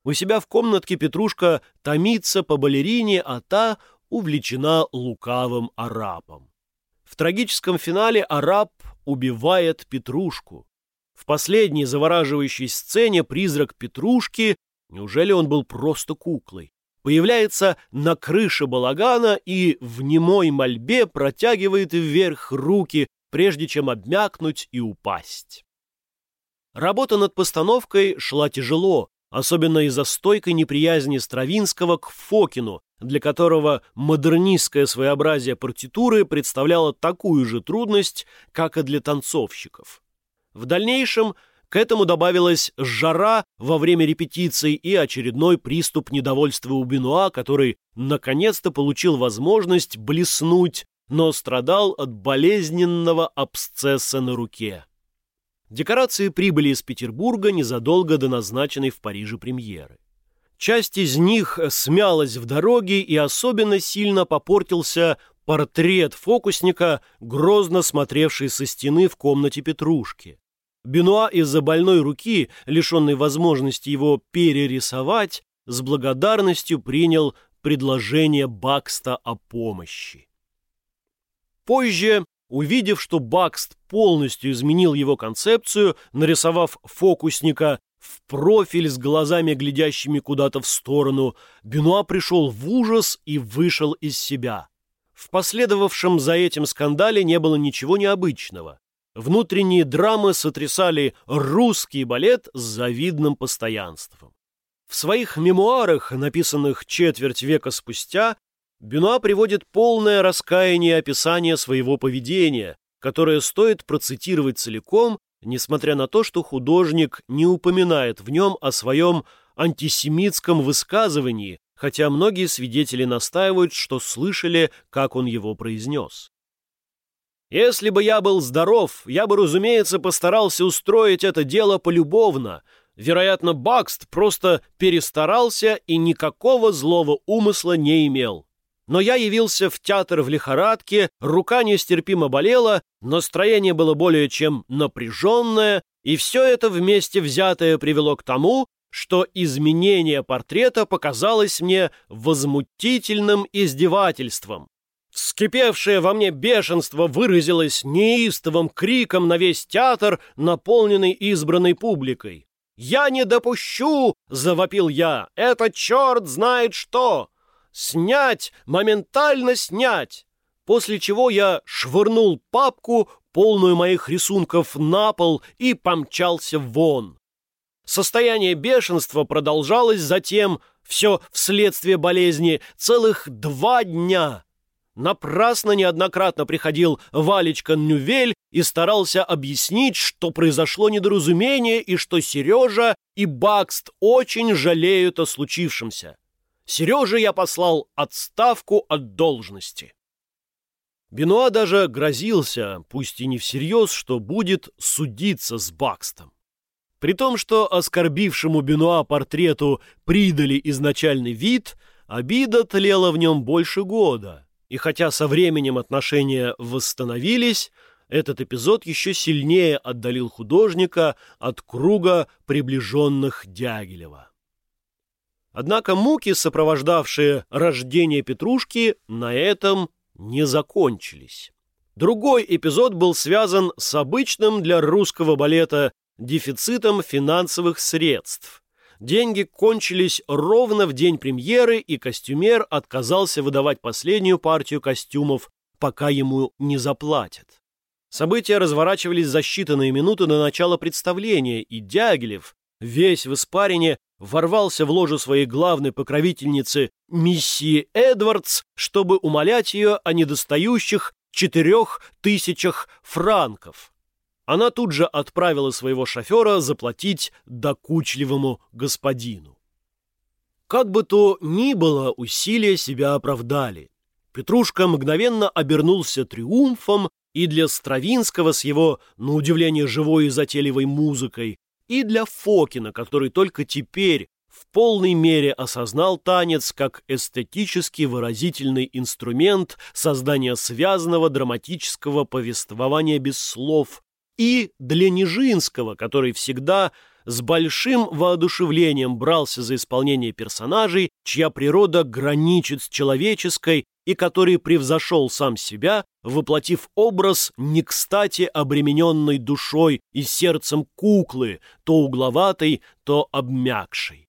У себя в комнатке Петрушка томится по балерине, а та увлечена лукавым арапом. В трагическом финале араб убивает Петрушку. В последней завораживающей сцене призрак Петрушки, неужели он был просто куклой, появляется на крыше балагана и в немой мольбе протягивает вверх руки, прежде чем обмякнуть и упасть. Работа над постановкой шла тяжело, особенно из-за стойкой неприязни Стравинского к Фокину, для которого модернистское своеобразие партитуры представляло такую же трудность, как и для танцовщиков. В дальнейшем к этому добавилась жара во время репетиций и очередной приступ недовольства у Бенуа, который наконец-то получил возможность блеснуть, но страдал от болезненного абсцесса на руке. Декорации прибыли из Петербурга незадолго до назначенной в Париже премьеры. Часть из них смялась в дороге и особенно сильно попортился портрет фокусника, грозно смотревший со стены в комнате Петрушки. Бенуа из-за больной руки, лишенной возможности его перерисовать, с благодарностью принял предложение Бакста о помощи. Позже, увидев, что Бакст полностью изменил его концепцию, нарисовав фокусника в профиль с глазами, глядящими куда-то в сторону, Бенуа пришел в ужас и вышел из себя. В последовавшем за этим скандале не было ничего необычного. Внутренние драмы сотрясали русский балет с завидным постоянством. В своих мемуарах, написанных четверть века спустя, Бюна приводит полное раскаяние описания своего поведения, которое стоит процитировать целиком, несмотря на то, что художник не упоминает в нем о своем антисемитском высказывании, хотя многие свидетели настаивают, что слышали, как он его произнес. Если бы я был здоров, я бы, разумеется, постарался устроить это дело полюбовно. Вероятно, Бакст просто перестарался и никакого злого умысла не имел. Но я явился в театр в лихорадке, рука нестерпимо болела, настроение было более чем напряженное, и все это вместе взятое привело к тому, что изменение портрета показалось мне возмутительным издевательством. Вскипевшее во мне бешенство выразилось неистовым криком на весь театр, наполненный избранной публикой. «Я не допущу!» — завопил я. «Это черт знает что! Снять! Моментально снять!» После чего я швырнул папку, полную моих рисунков, на пол и помчался вон. Состояние бешенства продолжалось затем, все вследствие болезни, целых два дня. Напрасно неоднократно приходил Валечка Нювель и старался объяснить, что произошло недоразумение и что Сережа и Бакст очень жалеют о случившемся. Сереже я послал отставку от должности. Бенуа даже грозился, пусть и не всерьез, что будет судиться с Бакстом. При том, что оскорбившему Бенуа портрету придали изначальный вид, обида тлела в нем больше года — и хотя со временем отношения восстановились, этот эпизод еще сильнее отдалил художника от круга приближенных Дягилева. Однако муки, сопровождавшие рождение Петрушки, на этом не закончились. Другой эпизод был связан с обычным для русского балета дефицитом финансовых средств. Деньги кончились ровно в день премьеры, и костюмер отказался выдавать последнюю партию костюмов, пока ему не заплатят. События разворачивались за считанные минуты до начала представления, и Дягилев, весь в испарине, ворвался в ложу своей главной покровительницы миссии Эдвардс, чтобы умолять ее о недостающих четырех тысячах франков. Она тут же отправила своего шофера заплатить докучливому господину. Как бы то ни было, усилия себя оправдали. Петрушка мгновенно обернулся триумфом и для Стравинского с его, на удивление, живой и затейливой музыкой, и для Фокина, который только теперь в полной мере осознал танец как эстетически выразительный инструмент создания связанного драматического повествования без слов, и для Нижинского, который всегда с большим воодушевлением брался за исполнение персонажей, чья природа граничит с человеческой и который превзошел сам себя, воплотив образ не кстати обремененной душой и сердцем куклы, то угловатой, то обмякшей.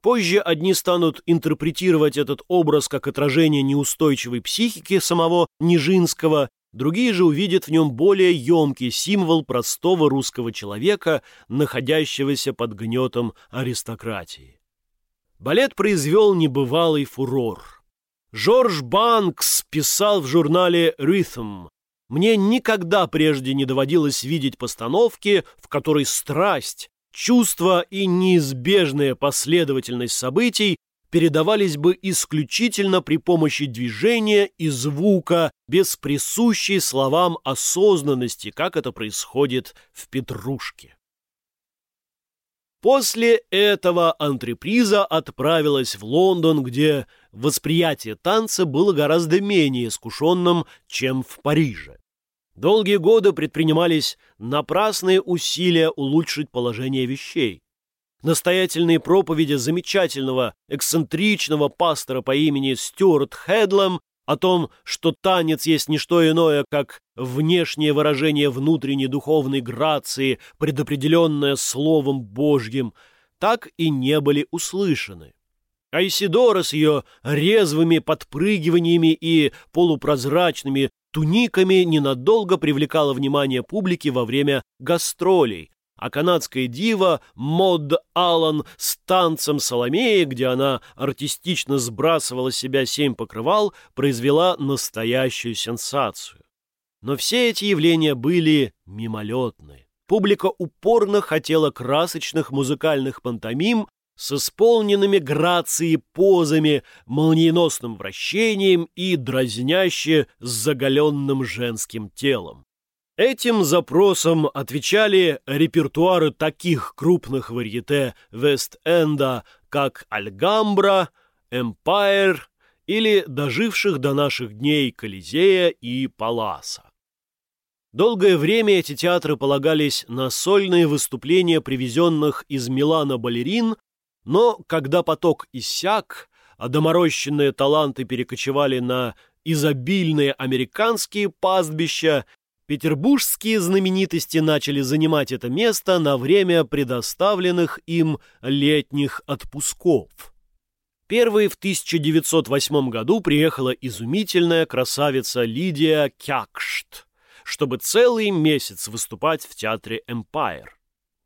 Позже одни станут интерпретировать этот образ как отражение неустойчивой психики самого Нижинского, Другие же увидят в нем более емкий символ простого русского человека, находящегося под гнетом аристократии. Балет произвел небывалый фурор. Жорж Банкс писал в журнале «Rhythm», «Мне никогда прежде не доводилось видеть постановки, в которой страсть, чувство и неизбежная последовательность событий передавались бы исключительно при помощи движения и звука, без присущей словам осознанности, как это происходит в «Петрушке». После этого антреприза отправилась в Лондон, где восприятие танца было гораздо менее искушенным, чем в Париже. Долгие годы предпринимались напрасные усилия улучшить положение вещей. Настоятельные проповеди замечательного, эксцентричного пастора по имени Стюарт Хедлом о том, что танец есть не что иное, как внешнее выражение внутренней духовной грации, предопределенное Словом Божьим, так и не были услышаны. Айсидора с ее резвыми подпрыгиваниями и полупрозрачными туниками ненадолго привлекала внимание публики во время гастролей, а канадская дива Мод Аллан с танцем Соломеи, где она артистично сбрасывала с себя семь покрывал, произвела настоящую сенсацию. Но все эти явления были мимолетны. Публика упорно хотела красочных музыкальных пантомим с исполненными грацией позами, молниеносным вращением и дразняще заголенным женским телом. Этим запросам отвечали репертуары таких крупных варьете Вест-Энда, как «Альгамбра», «Эмпайр» или доживших до наших дней Колизея и Паласа. Долгое время эти театры полагались на сольные выступления привезенных из Милана балерин, но когда поток иссяк, а доморощенные таланты перекочевали на изобильные американские пастбища Петербургские знаменитости начали занимать это место на время предоставленных им летних отпусков. Первой в 1908 году приехала изумительная красавица Лидия Кякшт, чтобы целый месяц выступать в театре «Эмпайр».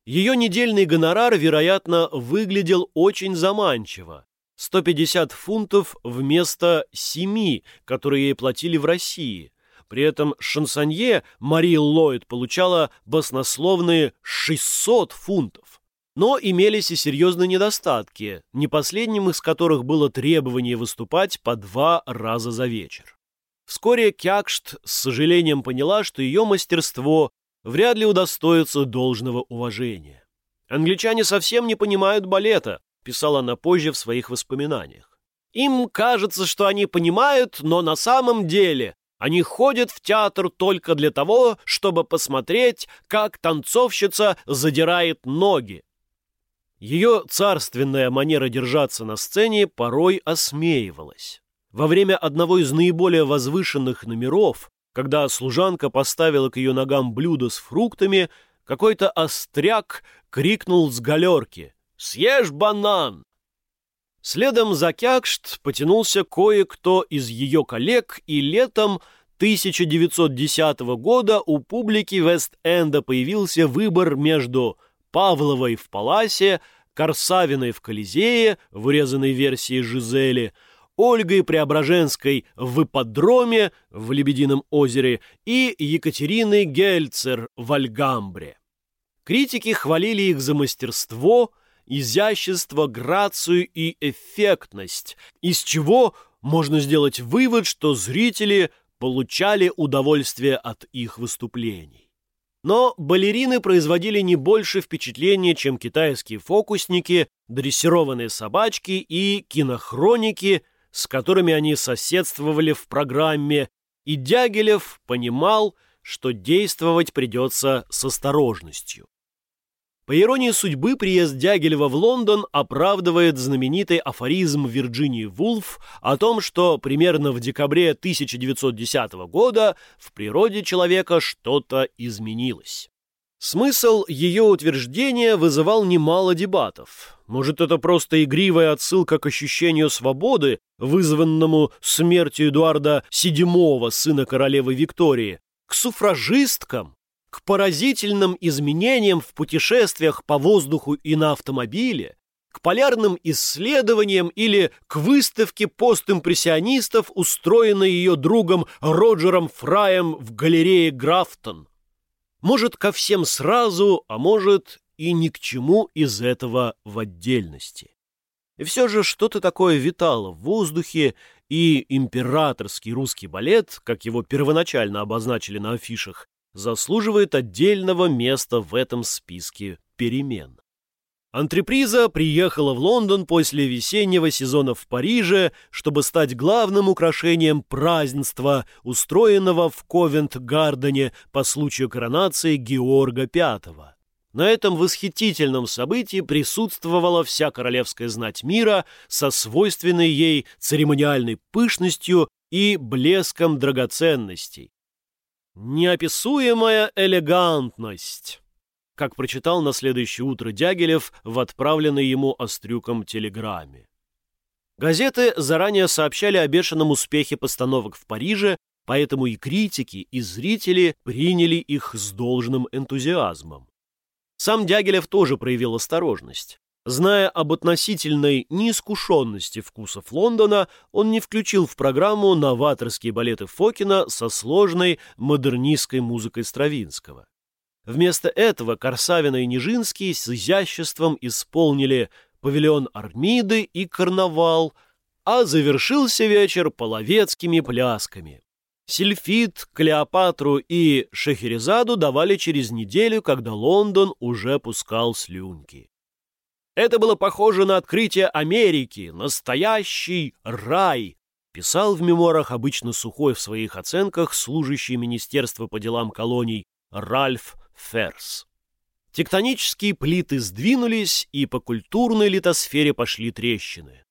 Ее недельный гонорар, вероятно, выглядел очень заманчиво. 150 фунтов вместо 7, которые ей платили в России – при этом шансонье Мари Ллойд получала баснословные 600 фунтов. Но имелись и серьезные недостатки, не последним из которых было требование выступать по два раза за вечер. Вскоре Кякшт с сожалением поняла, что ее мастерство вряд ли удостоится должного уважения. «Англичане совсем не понимают балета», писала она позже в своих воспоминаниях. «Им кажется, что они понимают, но на самом деле они ходят в театр только для того, чтобы посмотреть, как танцовщица задирает ноги. Ее царственная манера держаться на сцене порой осмеивалась. Во время одного из наиболее возвышенных номеров, когда служанка поставила к ее ногам блюдо с фруктами, какой-то остряк крикнул с галерки «Съешь банан!». Следом за Кякшт потянулся кое-кто из ее коллег, и летом 1910 года у публики Вест-Энда появился выбор между Павловой в Паласе, Корсавиной в Колизее, в урезанной версии Жизели, Ольгой Преображенской в ипподроме в Лебедином озере и Екатериной Гельцер в Альгамбре. Критики хвалили их за мастерство, изящество, грацию и эффектность, из чего можно сделать вывод, что зрители получали удовольствие от их выступлений. Но балерины производили не больше впечатления, чем китайские фокусники, дрессированные собачки и кинохроники, с которыми они соседствовали в программе, и Дягилев понимал, что действовать придется с осторожностью. По иронии судьбы, приезд Дягилева в Лондон оправдывает знаменитый афоризм Вирджинии Вулф о том, что примерно в декабре 1910 года в природе человека что-то изменилось. Смысл ее утверждения вызывал немало дебатов. Может, это просто игривая отсылка к ощущению свободы, вызванному смертью Эдуарда VII, сына королевы Виктории, к суфражисткам, к поразительным изменениям в путешествиях по воздуху и на автомобиле, к полярным исследованиям или к выставке постимпрессионистов, устроенной ее другом Роджером Фраем в галерее Графтон. Может, ко всем сразу, а может и ни к чему из этого в отдельности. И все же что-то такое витало в воздухе, и императорский русский балет, как его первоначально обозначили на афишах, заслуживает отдельного места в этом списке перемен. Антреприза приехала в Лондон после весеннего сезона в Париже, чтобы стать главным украшением празднества, устроенного в Ковент-Гардене по случаю коронации Георга V. На этом восхитительном событии присутствовала вся королевская знать мира со свойственной ей церемониальной пышностью и блеском драгоценностей, Неописуемая элегантность, как прочитал на следующее утро Дягилев в отправленной ему острюком телеграмме. Газеты заранее сообщали о бешеном успехе постановок в Париже, поэтому и критики, и зрители приняли их с должным энтузиазмом. Сам Дягилев тоже проявил осторожность. Зная об относительной неискушенности вкусов Лондона, он не включил в программу новаторские балеты Фокина со сложной модернистской музыкой Стравинского. Вместо этого Корсавина и Нижинский с изяществом исполнили «Павильон Армиды» и «Карнавал», а завершился вечер половецкими плясками. Сильфид, Клеопатру и Шахерезаду давали через неделю, когда Лондон уже пускал слюнки. Это было похоже на открытие Америки, настоящий рай, писал в мемуарах обычно сухой в своих оценках служащий Министерства по делам колоний Ральф Ферс. Тектонические плиты сдвинулись, и по культурной литосфере пошли трещины.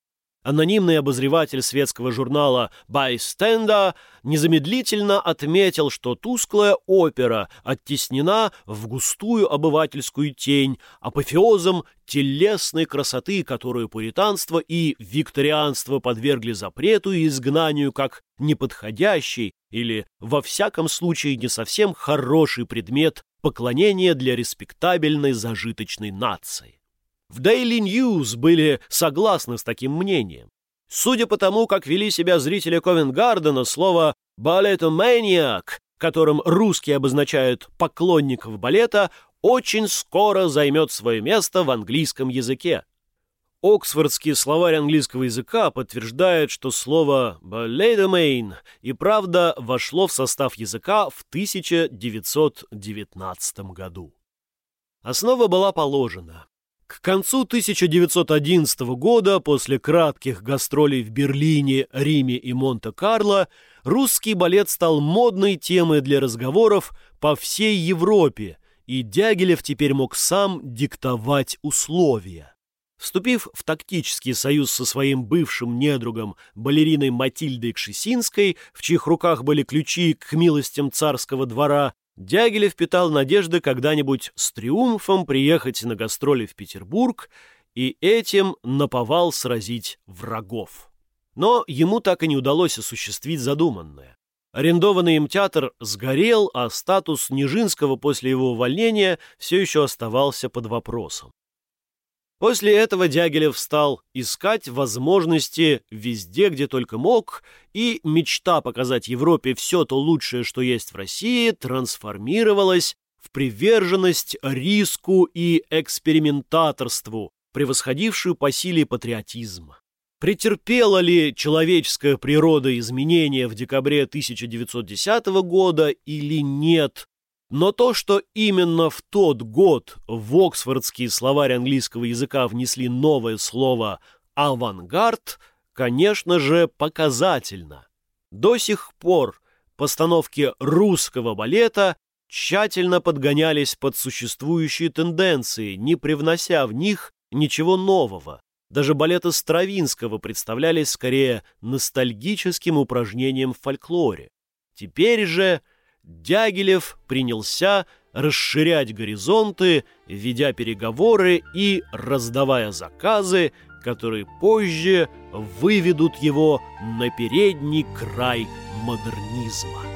Анонимный обозреватель светского журнала «Байстенда» незамедлительно отметил, что тусклая опера оттеснена в густую обывательскую тень апофеозом телесной красоты, которую пуританство и викторианство подвергли запрету и изгнанию как неподходящий или, во всяком случае, не совсем хороший предмет поклонения для респектабельной зажиточной нации. В Daily News были согласны с таким мнением. Судя по тому, как вели себя зрители Ковенгардена, слово «балетоманиак», которым русские обозначают поклонников балета, очень скоро займет свое место в английском языке. Оксфордский словарь английского языка подтверждает, что слово «балетомейн» и правда вошло в состав языка в 1919 году. Основа была положена. К концу 1911 года, после кратких гастролей в Берлине, Риме и Монте-Карло, русский балет стал модной темой для разговоров по всей Европе, и Дягилев теперь мог сам диктовать условия. Вступив в тактический союз со своим бывшим недругом, балериной Матильдой Кшесинской, в чьих руках были ключи к милостям царского двора, Дягилев питал надежды когда-нибудь с триумфом приехать на гастроли в Петербург и этим наповал сразить врагов. Но ему так и не удалось осуществить задуманное. Арендованный им театр сгорел, а статус Нижинского после его увольнения все еще оставался под вопросом. После этого Дягилев стал искать возможности везде, где только мог, и мечта показать Европе все то лучшее, что есть в России, трансформировалась в приверженность риску и экспериментаторству, превосходившую по силе патриотизм. Претерпела ли человеческая природа изменения в декабре 1910 года или нет, но то, что именно в тот год в Оксфордский словарь английского языка внесли новое слово «авангард», конечно же, показательно. До сих пор постановки русского балета тщательно подгонялись под существующие тенденции, не привнося в них ничего нового. Даже балеты Стравинского представлялись скорее ностальгическим упражнением в фольклоре. Теперь же Дягилев принялся расширять горизонты, ведя переговоры и раздавая заказы, которые позже выведут его на передний край модернизма.